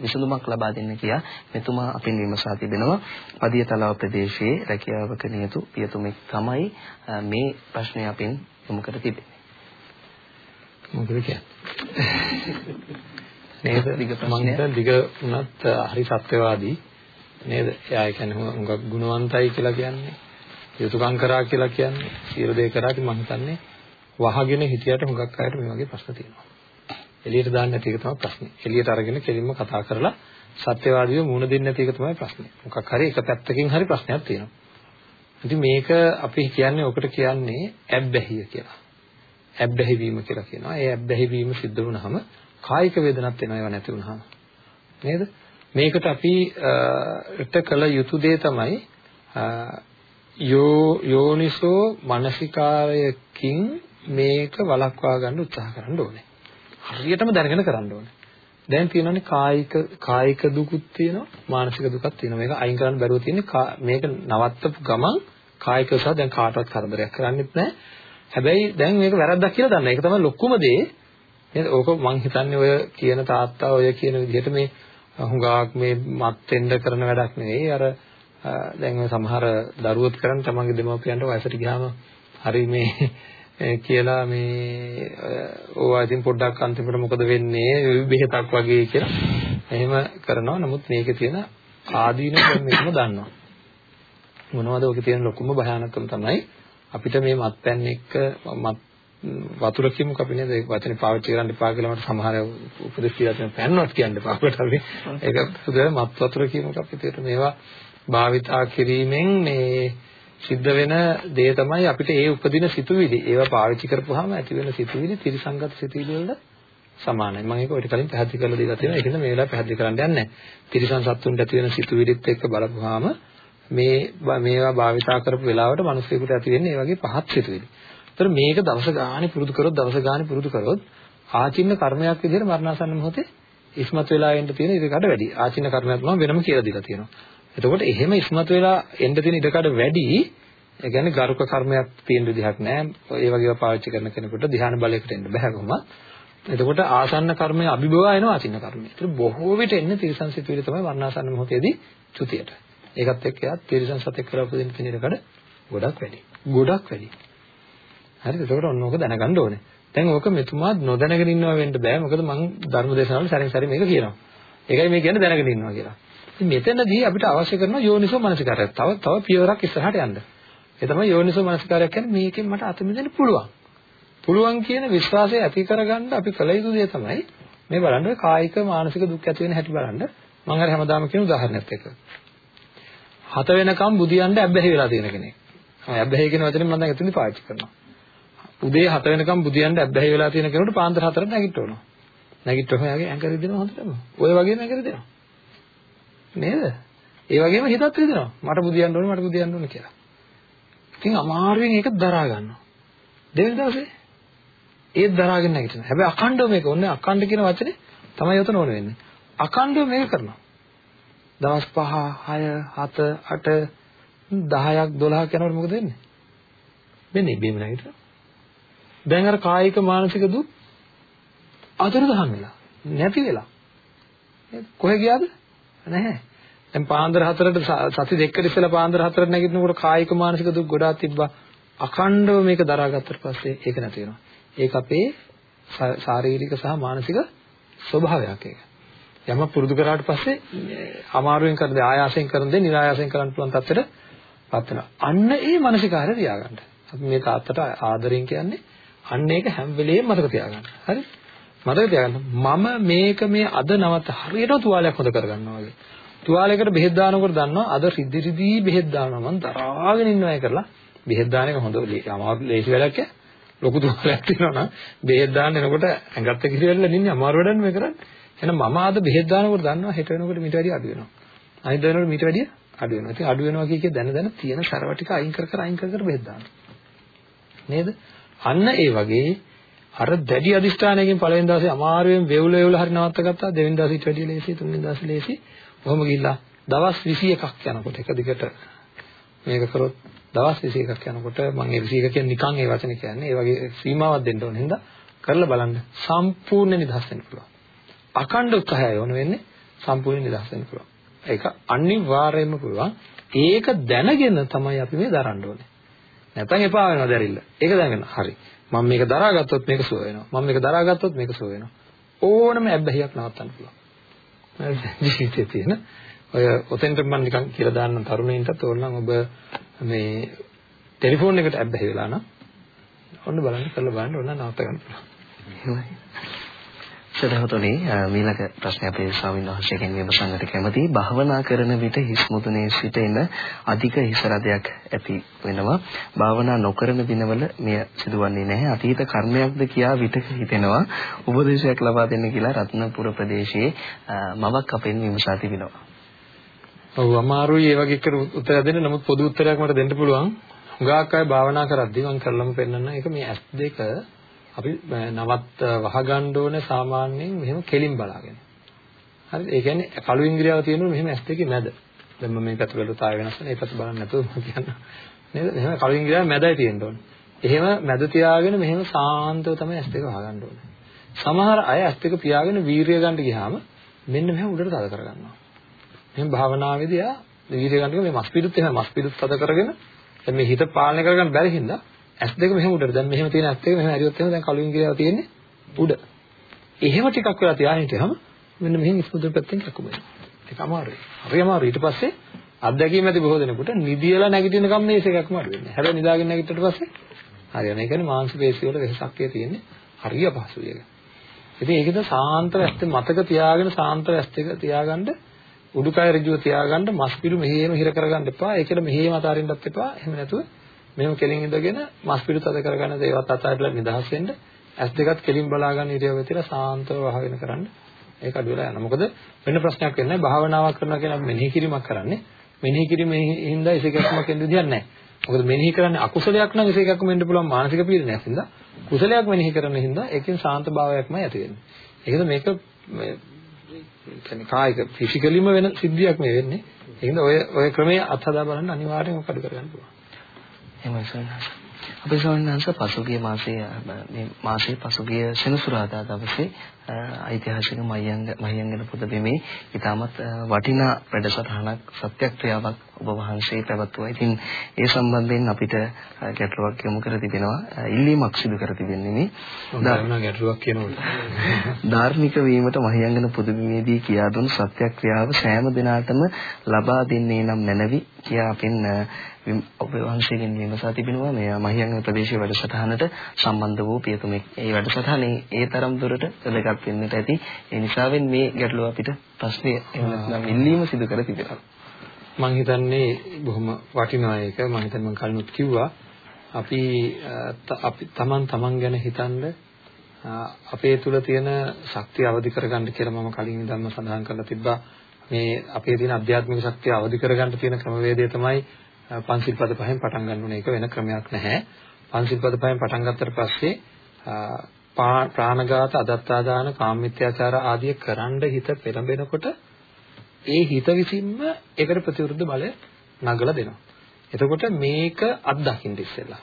[SPEAKER 1] විසඳුමක් ලබා දෙන්න කියා මෙතුමා අපින් විමසා තිබෙනවා. පදියතලාව ප්‍රදේශයේ රැකියාවක නියුතු පියතුමෙක් තමයි මේ ප්‍රශ්නය අපින් යොමු කර තිබෙන්නේ.
[SPEAKER 2] මොකද කියන්නේ? නේද? දිග ප්‍රශ්නය දිග උනත් හරි සත්‍යවාදී. නේද? එයා කියන්නේ හුඟක් ගුණවන්තයි කියලා කියන්නේ. යුතුයකම් කරා කියලා කියන්නේ. සියලු දේ කරාට මම හිතන්නේ වහගෙන හිටියට හුඟක් අයට මේ වගේ ප්‍රශ්න තියෙනවා. එළියට දාන්න නැති එක තමයි ප්‍රශ්නේ. එළියට අරගෙන කෙලින්ම කතා කරලා සත්‍යවාදීව මුණ දෙන්නේ නැති එක තමයි ප්‍රශ්නේ. මොකක් හරි එක පැත්තකින් හරි ප්‍රශ්නයක් තියෙනවා. ඉතින් මේක අපි කියන්නේ ඔකට කියන්නේ ඇබ්බැහිය කියලා. ඇබ්බැහි වීම කියලා කියනවා. ඒ ඇබ්බැහි වීම සිද්ධ වුනහම කායික වේදනක් එනවා ඒවා නැති වුනහම. නේද? මේකට අපි ඊට කළ යුතු දේ තමයි යෝ යෝනිසෝ මානසිකාරයකින් මේක වළක්වා ගන්න උත්සාහ කරන්න ඕනේ. හරියටම දැනගෙන කරන්න ඕනේ. දැන් තියෙනවානේ කායික කායික දුකුත් තියෙනවා මානසික දුකක් තියෙනවා. මේක අයින් කරන්න බැරුව තියෙන්නේ මේක නවත්තපු ගමන් කායික සහ දැන් කාටවත් කරදරයක් කරන්නෙත් නැහැ. හැබැයි දැන් මේක වැරද්දක් කියලා දන්න. ඒක තමයි ලොකුම දේ. නේද? ඕක මං හිතන්නේ ඔය කියන තාත්තා ඔය කියන විදිහට මේ හුඟක් මේ මත් වෙන්න කරන වැඩක් නෙවෙයි. අර දැන් ඔය සමහර දරුවෝත් කරන්නේ තමන්ගේ දෙමව්පියන්ට වයසට ගියාම හරි මේ කියලා මේ ඕවා ඉතින් පොඩ්ඩක් අන්තිමට මොකද වෙන්නේ බෙහෙතක් වගේ කියලා. එහෙම කරනවා. නමුත් මේකේ තියෙන ආදීන මේකම දන්නවා. මොනවද ඔකේ තියෙන ලොකුම භයානකම තමයි අපිට මේ මත්පැන් එක්ක මත් වතුර කියමුක අපි නේද? ඒ වචනේ පාවිච්චි කරන්න එපා කියලා මට සමහර උපදෙස් කියලා තියෙන පැන්නවත් කියන්න එපා අපිට අපි. ඒක සුදුද මත් වතුර කියමුක අපි මේවා භාවිතා කිරීමෙන් මේ සිද්ධ වෙන දේ තමයි අපිට ඒ උපදින සිතුවිලි ඒවා පාවිච්චි කරපුවාම ඇති වෙන සිතුවිලි ත්‍රිසංගත සිතුවිලි වල සමානයි. මම ඒක ඔය කලින් පැහැදිලි කරලා දීලා තියෙනවා. ඒකෙන්ද මේ වෙලාව පැහැදිලි කරන්න යන්නේ නැහැ. ත්‍රිසං සත්තුන්ට ඇති වෙන සිතුවිලිත් එක්ක බලපුවාම මේ මේවා භාවිතා කරපු වෙලාවට මිනිස්සුෙකුට ඇති වෙන්නේ මේ වගේ පහත් සිතුවිලි. ඒතර මේක දවස ගානේ පුරුදු කරොත් දවස ගානේ පුරුදු කරොත් ආචින්න කර්මයක් විදිහට මරණාසන්න මොහොතේ ඉස්මතු වෙලා එන්න තියෙන ඉඩකඩ වැඩි. ආචින්න කර්මයක් මම වෙනම කියලා දීලා තියෙනවා. එතකොට එහෙම ඉස්මතු වෙලා එන්න තියෙන ඉඩකඩ වැඩි. ඒ කියන්නේ ගරුක කර්මයක් තියෙන විදිහක් නෑ. ඒ වගේව පාවිච්චි කරන කෙනෙකුට ධ්‍යාන බලයකට එන්න බෑ කොහොමද? එතකොට ආසන්න කර්මය අභිභවා එනවා ආචින්න කර්මය. ඒතර බොහෝ විට එන්නේ තිරසන් සිතුවිලි තමයි වර්ණාසන්න මොහොතේදී චුතියට. ඒකත් එක්ක යා තිරසන් සතෙක් කරලා උපදින කෙනෙකුට ගොඩක් වැඩි. ගොඩක් වැඩි. හරිද? එතකොට ඔන්න ඕක දැනගන්න ඕනේ. දැන් ඕක මෙතුමා නොදැනගෙන ඉන්නවා වෙන්න බෑ. මොකද මම ධර්ම දේශනාවල සැරින් සැරේ මේක කියනවා. ඒකයි මේ කියන්නේ දැනගෙන ඉන්නවා කියලා. ඉතින් මෙතනදී අපිට අවශ්‍ය කරන යෝනිසෝ මනසිකාරය. තව තව පියවරක් ඉස්සරහට යන්න. ඒ තමයි යෝනිසෝ මනසිකාරය කියන්නේ මේකෙන් මට අත මිදෙන්න පුළුවන්. පුළුවන් කියන විශ්වාසය ඇති කරගන්න අපි කල යුතු දේ තමයි මේ බලන්න කායික මානසික දුක් ඇති වෙන හැටි බලන්න. මම අර හැමදාම කියන උදාහරණයක් එක්ක. හත වෙනකම් බුදියන්ට ඇබ්බැහි වෙලා තියෙන කෙනෙක්. ඇබ්බැහි කියන වචනේ මම දැන් එතනදි පාවිච්චි කරනවා. උදේ 7 වෙනකම් බුදියන්ට අබ්බැහි වෙලා තියෙන කෙනෙකුට පාන්දර 4ට නැගිටවනවා. නැගිටවම එයාගේ ඇඟ රිදෙනවා හොඳටම. ඔය වගේම ඇඟ රිදෙනවා. නේද? ඒ වගේම හිතත් රිදෙනවා. මට බුදියන්න ඕනේ මට බුදියන්න ඕනේ කියලා. ඉතින් අමාරුවෙන් ඒක දරා ගන්නවා. දෙවෙනි දවසේ ඒත් දරාගෙන නැගිටිනවා. හැබැයි අඛණ්ඩව මේක ඕනේ අඛණ්ඩ කියන වචනේ තමයි යතන ඕන වෙන්නේ. අඛණ්ඩව මේක කරනවා. දවස් 5 6 7 8 10ක් 12ක් යනකොට මොකද වෙන්නේ? වෙන්නේ බීම නැගිටිනවා. දැන් අර කායික මානසික දුක් අතුරුදහන් වෙලා නැති වෙලා නේද කොහෙ ගියාද නැහැ. දැන් පාන්දර හතරට සති දෙකකට ඉස්සෙල්ලා පාන්දර හතරට නැගිටිනකොට කායික මානසික දුක් ගොඩාක් තිබ්බා. අඛණ්ඩව මේක දරාගත්තට පස්සේ ඒක නැති වෙනවා. ඒක අපේ ශාරීරික සහ මානසික ස්වභාවයක් ඒක. යම පුරුදු කරාට පස්සේ අමාරුවෙන් කරන දේ ආයාසයෙන් කරන දේ નિરાයාසයෙන් කරන්න පුළුවන් තත්ත්වෙට පත් වෙනවා. අන්න ඒ මානසිකාරය තියාගන්න. අපි මේ තාත්තට ආදරෙන් කියන්නේ අන්න ඒක හැම වෙලේම මතක තියාගන්න. හරි? මතක තියාගන්න. මම මේක මේ අද නවත හරියට තුවාලයක් හොද කරගන්නවා වගේ. තුවාලයකට බෙහෙත් දානකොට දන්නවා අද රිදි රිදි බෙහෙත් දානවා මම දරාගෙන ඉන්නවා කරලා බෙහෙත් දාන එක හොඳ අමාරු ලේසි වැඩක් ඈ. ලොකු තුවාලයක් තියෙනවා නම් බෙහෙත් දාන්න එනකොට ඇඟත් එක්ක ඉතිරිලා ඉන්නේ අමාරු වැඩක් නෙමෙයි කරන්නේ. එහෙනම් මම අද බෙහෙත් දානකොට දන්නවා හෙට වෙනකොට මීට වැඩිය අඩු වෙනවා. අනිත් වෙනකොට මීට වැඩිය අඩු වෙනවා. ඉතින් අඩු වෙනවා කිය කිය දැන දැන තියෙන සරව ටික අයින් කර කර අයින් කර කර බෙහෙත් දානවා. නේද? අන්න ඒ වගේ අර දැඩි අදිෂ්ඨානයකින් පළවෙනි දවසේ අමාරුවෙන් වෙවුල වෙවුල හරි නවත්ත ගත්තා. දෙවෙනි දවසේ ඊට වැඩිය ලේසි තුන්වෙනි දවසේ ලේසි කොහොම ගිහිල්ලා දවස් 21ක් යනකොට එක දිගට මේක කරොත් දවස් 21ක් යනකොට මම ඒ 21 කියන්නේ නිකන් ඒ වචනේ කියන්නේ. ඒ වගේ සීමාවක් දෙන්න ඕන හින්දා කරලා බලන්න. සම්පූර්ණ නිදහස් වෙන්න පුළුවන්. අකණ්ඩ උත්සාහය වුණ වෙන්නේ සම්පූර්ණ නිදහස් වෙන්න පුළුවන්. ඒක අනිවාර්යයෙන්ම පුළුවන්. ඒක දැනගෙන තමයි අපි මේ දරන්න ඕනේ. නැත්නම් එපා වෙනවා දැරිල්ල. ඒක දැනගන්න. හරි. මම මේක දරාගත්තොත් මේක සුව වෙනවා. මම මේක දරාගත්තොත් මේක සුව වෙනවා. ඕනම ඇබ්බැහියක් නවත්තන්න පුළුවන්. ජීවිතේ තියෙන ඔය ඔතෙන්ට මම නිකන් කියලා දාන්න තරුණයින්ටත් ඕනනම් ඔබ මේ ටෙලිෆෝන් එකට ඇබ්බැහි වෙලා නම් ඔන්න බලන්න කරලා බලන්න ඕන නවත්ත ගන්න පුළුවන්.
[SPEAKER 1] සදහතුනි මීළඟ ප්‍රශ්නය අපේ ස්වාමීන් වහන්සේගෙන් විමසන්නට කැමතියි. භාවනා කරන විට හිස් මුදුනේ සිටින අධික හිස රදයක් ඇති වෙනවා. භාවනා නොකරන දිනවල මෙය සිදුවන්නේ නැහැ. අතීත කර්මයක්ද කියා විතක හිතෙනවා. උපදේශයක් ලබා දෙන්න කියලා රත්නපුර ප්‍රදේශයේ මවක් අපෙන් විමසා තිබෙනවා.
[SPEAKER 2] ඔව් අමාරුයි ඒ වගේ කර උත්තර දෙන්න. නමුත් පොදු උත්තරයක් මට දෙන්න පුළුවන්. හුඟක් අය භාවනා කරද්දී මම කරලම පෙන්නන්න. ඒක මේ S2 අපි නවත් වහගන්න ඕනේ සාමාන්‍යයෙන් මෙහෙම කෙලින් බලාගෙන. හරිද? ඒ කියන්නේ කළු ඉන්ද්‍රියාව තියෙනවා මෙහෙම ඇස් දෙකේ මැද. දැන් මම මේ පැත්ත බැලුවොත් ආය වෙනස් වෙන. ඒ පැත්ත බලන්න නැතුව මම කියන්න. නේද? මෙහෙම කළු ඉන්ද්‍රියාව මැදයි තියෙන්න ඕනේ. එහෙම මැද තියාගෙන මෙහෙම සාන්තව තමයි ඇස් දෙක වහගන්න ඕනේ. සමහර අය ඇස් දෙක පියාගෙන වීරිය ගන්න ගියාම මෙන්න මෙහෙම උඩට තද කරගන්නවා. මෙහෙම භාවනාවේදී ආ වීරිය ගන්න මේ මස් පිඩුත් එහෙම මස් පිඩුත් තද කරගෙන දැන් මේ හිත පාලනය කරගන්න බැරි හින්දා ඇස් දෙක මෙහෙම උඩට. දැන් මෙහෙම තියෙන ඇස් දෙක මෙහෙම හරියොත් එහෙම දැන් කලුයින් කියලා තියෙන්නේ උඩ. එහෙම ටිකක් වෙලා තියාගෙන හිටියම මෙන්න මෙහෙම ඉස්මුදුන් පැත්තෙන් කැකුම වෙනවා. ඒක අමාරුයි. හරි අමාරුයි. ඊට පස්සේ අත්දැකීම් ඇති බොහෝ දෙනෙකුට නිදියලා නැගිටිනකම් මේස එකක්ම අඩු වෙන්නේ. හැබැයි නිදාගෙන නැගිට්ටට පස්සේ හරියන. ඒ කියන්නේ මාංශ පේශි වල වෙහසක් තියෙන්නේ හරිය අපහසුයි ඒක. ඉතින් ඒකද සාන්ත වැස්ත මතක තියාගෙන සාන්ත වැස්ත එක තියාගන්න උඩුකය ඍජුව තියාගන්න මස් පිඩු මෙහෙම හිර කරගන්න එපා. ඒකෙල මෙහෙම අතාරින්නත් එපා. එහෙම නැතුව මෙහෙම කෙලින් ඉඳගෙන මස් පිඩු තද කරගන්න ඒවත් අතාරිලා නිදහස් වෙන්න. ඇස් දෙකත් කෙලින් බලා ගන්න ඉරියව්ව තියලා සාන්තව වහගෙන කරන්න. ඒක අඩු වෙලා යනවා. මොකද වෙන ප්‍රශ්නයක් වෙන්නේ නැහැ. භාවනාවක් කරනවා කියන අපි මෙනෙහි කිරීමක් කරන්නේ. මෙනෙහි කිරීමෙන් හින්දා ඉසේකක්මක් එන්න විදියක් නැහැ. මොකද මෙනෙහි කරන්නේ අකුසලයක් නම් ඉසේකක්ම වෙන්න පුළුවන් මානසික පීඩනයක් හින්දා. කුසලයක් මෙනෙහි කරන හින්දා ඒකෙන් සාන්ත භාවයක්මයි ඇති වෙන්නේ. ඒකද මේක කියන්නේ කායික ෆිසිකලිම වෙන සිද්ධියක් මේ වෙන්නේ. ඒකද ඔය ඔය ක්‍රමයේ අත්හදා බලන්න අනිවාර්යෙන්ම කඩ කරගන්න පුළුවන්.
[SPEAKER 1] එහෙමයි සන්නහස. අපේ සන්නහස පසුගිය මාසයේ මේ මාසයේ පසුගිය සෙනසුරාදා දවසේ ඓතිහාසික මහියංග මහියංගන පුද බිමේ ඊටමත් වටිනා වැඩසටහනක් සත්‍යක්‍රියාවක් ඔබ වහන්සේ පැවැත්වුවා. ඉතින් ඒ සම්බන්ධයෙන් අපිට ගැටලුවක් යොමු කර තිබෙනවා. ඉල්ලීමක් සිදු කර තිබෙන්නේ මේ.
[SPEAKER 2] දාර්ශනික ගැටලුවක් කියනකොට.
[SPEAKER 1] ධාර්මික වීමට මහියංගන පුද බිමේදී කියා දුන් සත්‍යක්‍රියාව සෑම දිනාටම ලබා දෙන්නේ නම් නැනවි කියා අපෙන් ඔබ වහන්සේගෙන් විමසා තිබෙනවා මේ මහියංගන ප්‍රදේශයේ වැඩසටහනට සම්බන්ධ වූ පියතුමෙක්. ඒ වැඩසටහනේ ඒ තරම් දුරට වැදගත් වෙන්නට ඇති. ඒ නිසාවෙන් මේ ගැටලුව අපිට ප්‍රශ්නය එහෙම නැත්නම් ඉල්ලීම සිදු කර තිබෙනවා.
[SPEAKER 2] මම හිතන්නේ බොහොම වටිනා එක මම හිතන්නේ මම කලිනුත් කිව්වා. අපි අපි තමන් තමන් ගැන හිතනද අපේ තුල තියෙන ශක්තිය අවදි කරගන්න කියලා මම කලින් ඉඳන්ම සඳහන් කරලා තිබ්බා. මේ අපේ තියෙන ආධ්‍යාත්මික ශක්තිය අවදි කරගන්න තියෙන ක්‍රමවේදය තමයි පංචිල් පද පහෙන් පටන් ගන්න ඕනේ. ඒක වෙන ක්‍රමයක් නැහැ. පංචිල් පද පහෙන් පටන් ගත්තට පස්සේ ප්‍රාණඝාත, අදත්තාදාන, කාමමිත්‍යාචාර ආදී කරන්න හිත පෙළඹෙනකොට ඒ හිත විසින්ම ඒකට ප්‍රතිවිරුද්ධ බලය නගලා දෙනවා. එතකොට මේක අත්දකින්න ඉස්සෙල්ලා.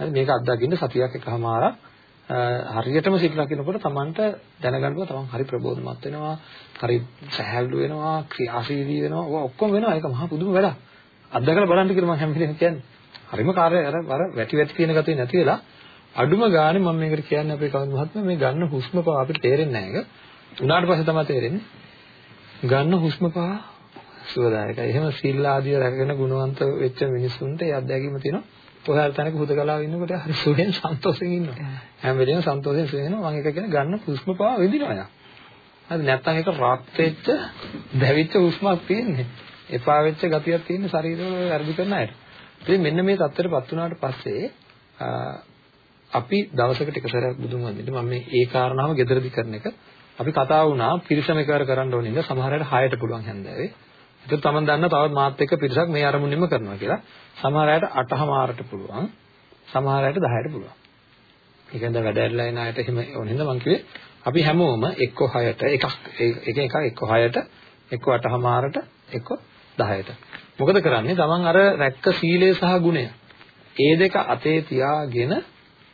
[SPEAKER 2] හරි මේක අත්දකින්න සතියක් එකමාරක් හරියටම සිල් රකින්නකොට Tamanට දැනගන්නවා Taman හරි ප්‍රබෝධමත් වෙනවා, හරි සහැල්ලු වෙනවා, ක්‍රියාශීලී වෙනවා. ඔය ඔක්කොම වෙනවා. ඒක මහා පුදුම වැඩක්. අත්දකලා බලන්න කියලා මම හැම වෙලේම කියන්නේ. හරිම කාර්යය අර අර වැටි වැටි තියෙන ගතිය නැති වෙලා අඩුම ගානේ මම මේකට කියන්නේ අපේ කවුරු මහත්මයා මේ ගන්න හුස්ම පහ අපිට තේරෙන්නේ නැහැ ඒක. උනාට පස්සේ තමයි තේරෙන්නේ. ගන්න හුස්ම පහ සුවදායකයි. එහෙම සීල් ආදිය රැකගෙන ගුණවන්ත වෙච්ච මිනිසුන්ට ඒ අත්දැකීම තියෙනවා. කොහේ තැනක හුදකලාව ඉන්නකොට හරි සුවෙන් සන්තෝෂෙන් ඉන්නවා. හැම වෙලේම සන්තෝෂෙන් සුවෙනවා. මම එක කියන ගන්න හුස්ම පහ විඳිනවා යා. හරි නැත්තම් ඒක රත් වෙච්ච දැවිච්ච හුස්මක් තියෙන්නේ. එපා වෙච්ච ගතියක් තියෙන ශරීරවල වැඩි කරන අයට. ඉතින් මෙන්න මේ தත්තරපත් වුණාට පස්සේ අපි දවසකට එක සැරයක් බුදුන් වහන්සේට මම මේ ඒ කාරණාව gederdi කරන එක අපි කතා වුණා පිරිසම එකවර කරන්න ඕනේ නේද සමහර අයට 6ට පුළුවන් හැන්දෑවේ. ඒත් තමන් දන්න තවත් මාත් එක්ක පිරිසක් මේ අරමුණෙම කරනවා කියලා. සමහර අයට 8හමාරට පුළුවන්. සමහර අයට 10ට පුළුවන්. ඒක නේද වැඩ ඇරලා එන අයට එහෙම ඕනේ නේද මං කිව්වේ අපි හැමෝම එක්ක 6ට එකක් එක එක එක්ක 6ට එක්ක 8හමාරට එක්ක 10ට. මොකද කරන්නේ? තමන් අර රැක්ක සීලය සහ ගුණය ඒ දෙක අතේ තියාගෙන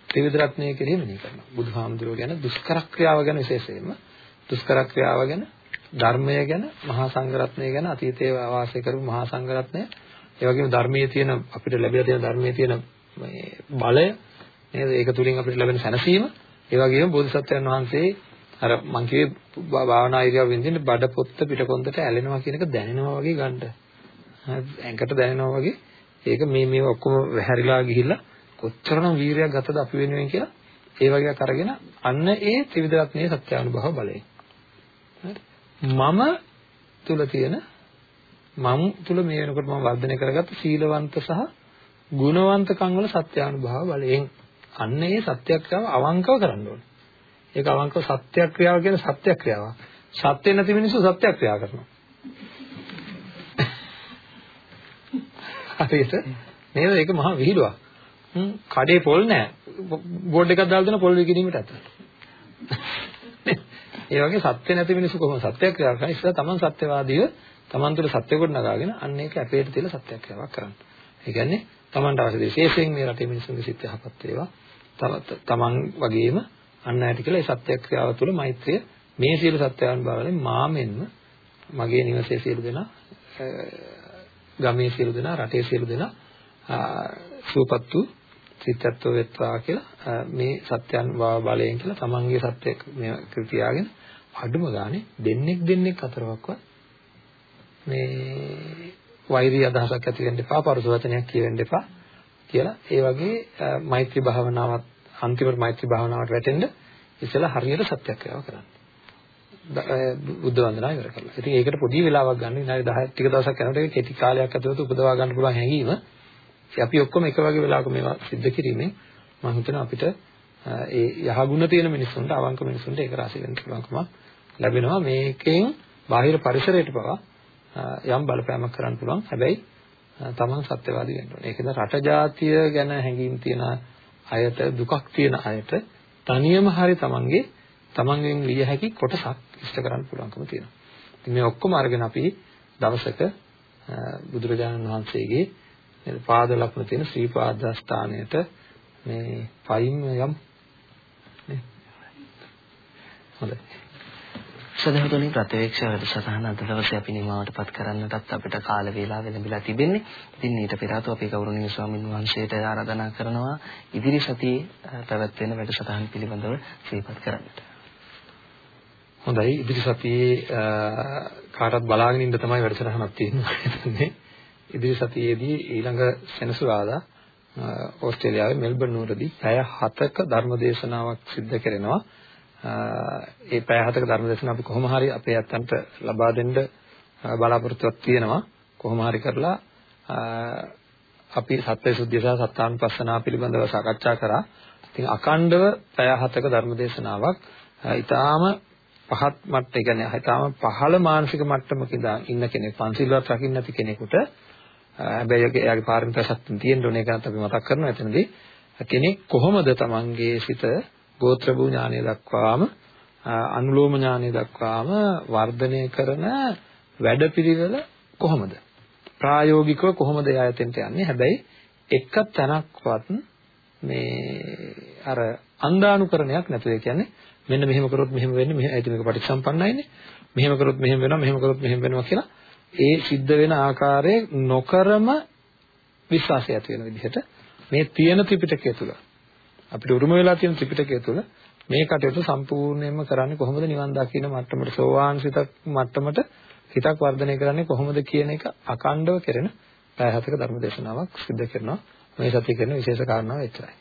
[SPEAKER 2] ත්‍රිවිධ රත්නය කෙරෙහි මෙනෙහි කරනවා. බුදුහාමුදුරුවෝ ගැන දුෂ්කර ක්‍රියාව ගැන විශේෂයෙන්ම දුෂ්කර ක්‍රියාව ගැන ධර්මය ගැන මහා සංඝරත්නය ගැන අතීතයේ වාසය කරපු මහා සංඝරත්නය ඒ වගේම ධර්මයේ තියෙන අපිට ලැබිලා තියෙන ධර්මයේ තියෙන මේ බලය නේද ඒක තුලින් අපිට ලැබෙන සැනසීම ඒ වගේම බෝධිසත්වයන් වහන්සේ අර මං කියේ භාවනා ඉරියව් වින්දින්න බඩ පොත්ත පිටකොන්දට ඇලෙනවා කියන එක දැනෙනවා වගේ ගන්න. ඇඟට දැනෙනවා වගේ ඒක මේ මේ ඔක්කොම වැහැරිලා ගිහිල්ලා කොච්චරනම් වීරයක් ගතද අපි වෙනුවෙන් කියලා ඒ වගේක් අරගෙන අන්න ඒ ත්‍රිවිධ රත්නයේ සත්‍යානුභව බලයෙන් මම තුල තියෙන මම තුල මේ වෙනකොට මම වර්ධනය කරගත්ත සීලවන්ත සහ ගුණවන්තකම් වල සත්‍යානුභව බලයෙන් අන්න ඒ සත්‍යක්‍රියාව අවංකව කරන්න ඕනේ. ඒක අවංකව සත්‍යක්‍රියාව කියන සත්‍යක්‍රියාවක්. සත්‍ය නැති මිනිස්සු සත්‍යක්‍රියා කරනවා. හරියට නේද? ඒක මහා විහිළුවක්. කඩේ පොල් නැහැ. බෝඩ් එකක් දාලා දෙන පොල් විකිණීමට අත. ඒ වගේ සත්‍ය නැති මිනිස්සු කොහොමද සත්‍යක්‍රියාවක් කරන්නේ? ඉස්සෙල්ලා තමන් සත්‍යවාදීව තමන් තුළ සත්‍ය කොට නගාගෙන අන්න ඒක අපේට තියලා සත්‍යක්‍රියාවක් කරන්න. ඒ කියන්නේ තමන්ට අවශ්‍ය දේ විශේෂයෙන් මේ රටේ මිනිස්සුන්ගේ සිත් යහපත් වේවා. තමන් වගේම අන් අයට කියලා ඒ සත්‍යක්‍රියාව තුළ මෛත්‍රිය මේ සියලු සත්‍යයන් බවලින් මාමෙන්ම මගේ නිවසේ සියලු දෙනා ගමේ සියලු දෙනා රටේ සියලු දෙනා සූපත් වූ සිතත්ව වෙත්වා කියලා මේ සත්‍යයන් බලයෙන් කියලා තමන්ගේ සත්‍ය මේ තියාගෙන අඩුම ගානේ දෙන්නෙක් දෙන්නෙක් අතරවක්වත් මේ වෛරී අදහසක් ඇති වෙන්න එපා පරස වචනයක් කියවෙන්න එපා කියලා ඒ වගේ මෛත්‍රී භාවනාවත් අන්තිමට මෛත්‍රී භාවනාවට වැටෙන්න ඉතලා හරියට සත්‍යක්‍රියාව කරන්න. බුද්ධ වන්දනා ඉවර කරලා. ඉතින් ඒකට පොඩි වෙලාවක් ගන්න විනාඩි 10 ටික දවසක් යනකොට ඒක කෙටි කාලයක් ඇතුළත උපදවා ගන්න පුළුවන් හැඟීම අපි ඔක්කොම එක වගේ වෙලාවක මේවා සිද්ධ කිරීමෙන් මම හිතනවා අපිට ඒ යහගුණ තියෙන මිනිස්සුන්ට අවංක මිනිස්සුන්ට ඒක රාශී වෙන්න පුළුවන්කම ලැබෙනවා මේකෙන් බාහිර පරිසරයට පවා යම් බලපෑමක් කරන්න පුළුවන් හැබැයි තමන් සත්‍යවාදී වෙන්න ඕනේ. ඒකද රට ජාතිය ගැන හැඟීම් තියෙන අයට දුකක් තියෙන අයට තනියම හරි තමන්ගේ තමන්ගෙන් ලිය හැකි කොටසක් ඉෂ්ට කරන්න පුළුවන්කම තියෙනවා. ඉතින් මේ ඔක්කොම අරගෙන අපි දවසක බුදුරජාණන් වහන්සේගේ පාද ලක්ෂණ තියෙන ශ්‍රී පාදස්ථානයට මේ පයින් යම්. නේ? හොඳයි.
[SPEAKER 1] සදහතුනි ප්‍රතිවේක්ෂ වැඩසටහන අද දවසේ අපි නිමාවටපත් කරන්නටත් අපිට කාල වේලාව ලැබිලා තිබෙන්නේ. ඉතින් ඊට පෙර ආතු අපේ ගෞරවනීය ස්වාමින් වහන්සේට ආරාධනා කරනවා ඉදිරි සතියේ පැවැත්වෙන වැඩසටහන් පිළිබඳව ශ්‍රීපත් කරන්නට.
[SPEAKER 2] හොඳයි ඉදිරි සතියේ කාටත් බලාගෙන ඉන්න තමයි වැඩසටහනක් තියෙන්නේ. ඉදිරි සතියේදී ඊළඟ සෙනසුරාදා ඕස්ට්‍රේලියාවේ මෙල්බන් නුවරදී පැය 7ක ධර්ම දේශනාවක් සිද්ධ කරනවා. ඒ පැය 7ක ධර්ම දේශනාව අපි කොහොම හරි අපේ අත්තන්ට ලබා දෙන්න බලාපොරොත්තුවක් තියෙනවා. කොහොම හරි කරලා අපි සත්‍ය සුද්ධිය සහ සත්‍යානුපස්සනාව පිළිබඳව සාකච්ඡා කරා. ඉතින් අකණ්ඩව පැය 7ක ධර්ම දේශනාවක් ඊටාම පහත් මට්ට, ඒ කියන්නේ ඊටාම පහළ මානසික මට්ටමක ඉන්න කෙනෙක්, පන්සිල්වත් රකින්න නැති කෙනෙකුට හැබැයි එයාගේ පාරමිතා ශක්තිය තියෙන්න ඕනේ ඒකත් අපි මතක් කරනවා එතනදී කෙනෙක් කොහොමද තමන්ගේ සිත ගෝත්‍ර භූ ඥානය දක්වාම අනුලෝම ඥානය දක්වාම වර්ධනය කරන වැඩපිළිවෙල කොහොමද? ප්‍රායෝගිකව කොහොමද එයා එතෙන්ට යන්නේ? හැබැයි එක තැනක්වත් මේ අර අන්දානුකරණයක් නැතුව ඒ කියන්නේ මෙන්න මෙහෙම කරොත් මෙහෙම වෙන්නේ මෙහෙම ඒත් මේක පටිච්චසම්පන්නයිනේ? මෙහෙම කරොත් මෙහෙම වෙනවා මෙහෙම කරොත් මෙහෙම වෙනවා කියලා ඒ සිද්ධ වෙන ආකාරයේ නොකරම විශ්වාසය ඇති වෙන විදිහට මේ තියෙන ත්‍රිපිටකය තුල අපිට උරුම වෙලා තියෙන ත්‍රිපිටකය තුල මේ කටයුතු සම්පූර්ණයෙන්ම කරන්නේ කොහොමද නිවන් දකින්න මට්ටමට? සෝවාන් සිතක් මට්ටමට හිතක් වර්ධනය කරන්නේ කොහොමද කියන එක අකණ්ඩව කෙරෙන පැය හතක ධර්ම දේශනාවක් සිදු කරනවා. මේ සතිය කරන විශේෂ කාරණාව එච්චරයි.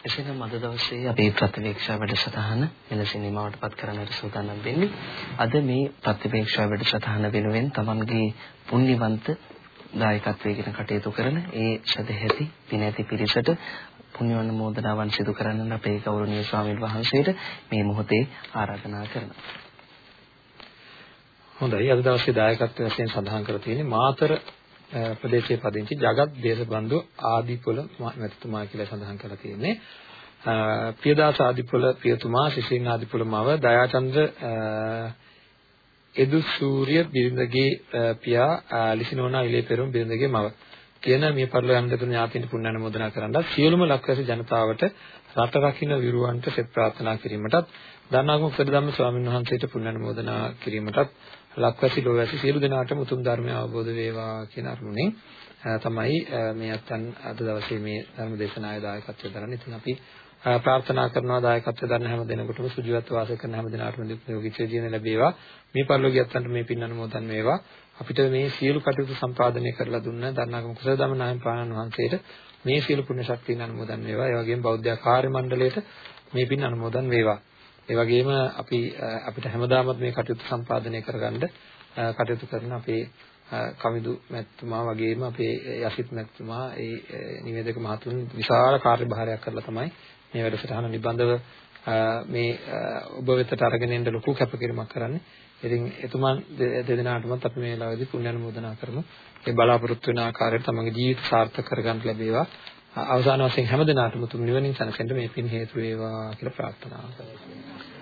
[SPEAKER 1] එසේනම් අද දවසේ අපේ ප්‍රතිවේක්ෂා වැඩසටහන මෙලෙසින් නිමවටපත් කරන්නට සූදානම් වෙන්නේ. අද මේ ප්‍රතිවේක්ෂා වැඩසටහන වෙනුවෙන් Tamanගේ පුණ්‍යවන්ත දායකත්වයෙන් කටයුතු කරන ඒ සදැහැති පිනැති පිරිසට පුණ්‍යවන මෝදනාවන් සිදු කරන්න අපේ ගෞරවනීය ස්වාමීන් වහන්සේට මේ මොහොතේ ආරාධනා කරනවා.
[SPEAKER 2] හොඳයි අද දවසේ දායකත්වයෙන් වශයෙන් සඳහන් කර තියෙන්නේ මාතර ප්‍රදේශයේ පදිංචි జగත් දේශබන්දු ආදිපොළ මැතිතුමා කියලා සඳහන් කරලා තියෙන්නේ. ප්‍රියදාස ආදිපොළ ප්‍රියතුමා ශිෂ්‍යන් ආදිපොළ මව දයාචන්ද්‍ර එදු සූර්ය බිරිඳගේ පියා ලිසිනෝනා ඉලේ පෙරම් බිරිඳගේ මව කියන මේ පරිලෝ යන දෙතුන් ඥාතීන් පුණ්‍ය අනුමෝදනා කරන්නත් සියලුම ලක්වැසි ජනතාවට රට රකින්න විරුවන්ට සෙත් ප්‍රාර්ථනා කිරීමටත් දන්නාගම උපද ධම්ම ස්වාමීන් වහන්සේට පුණ්‍ය අනුමෝදනා කිරීමටත් ලක්වැසි ලෝවැසි සියලු දෙනාටම උතුම් ධර්මය අවබෝධ වේවා කියන අරමුණෙන් තමයි මේ අත්යන් අද දවසේ මේ ධර්ම දේශනාවේ දායකත්වයෙන් දරන්නේ. ඉතින් අපි ප්‍රාර්ථනා කරනවා දායකත්වය දරන හැම දෙනෙකුටම සුජීවත්ව වාසය කරන හැම දෙනාටම නිරෝගී ජීවන ලැබේවා. මේ පරිලෝකියත්තන්ට මේ පින් අනුමෝදන් වේවා. අපිට මේ සියලු කටයුතු සම්පාදනය කරලා දුන්න දරණාගම කුසල දම නායක පාණන් වහන්සේට මේ සියලු පුණ්‍ය ශක්තියන් අනුමෝදන් වේවා. ඒ වගේම බෞද්ධ කාර්ය මණ්ඩලයට මේ පින් අනුමෝදන් වේවා. ඒ වගේම අපි අපිට හැමදාමත් මේ කටයුතු සම්පාදනය කරගන්න කටයුතු කරන අපේ කමිදු මැතිතුමා වගේම අපේ යසිත් මැතිතුමා ඒ නිවේදක මහතුන් විශාල කාර්යභාරයක් කරලා තමයි මේ වැඩසටහන නිබඳව මේ ඔබ වෙතට අරගෙන එන්න ලොකු කැපකිරීමක් කරන්නේ. ඉතින් එතුමන් දෙදෙනාටමත් අපි මේ වෙලාවේදී පුණ්‍ය අනුමෝදනා කරමු. ඒ බලාපොරොත්තු වෙන ආකාරයට තමන්ගේ ජීවිත සාර්ථක කරගන්න ලැබේවා. අවසාන වශයෙන් හැම දිනාටම තුන් නිවනින් සැනසෙන්න මේ පින් හේතු වේවා කියලා ප්‍රාර්ථනා කරනවා.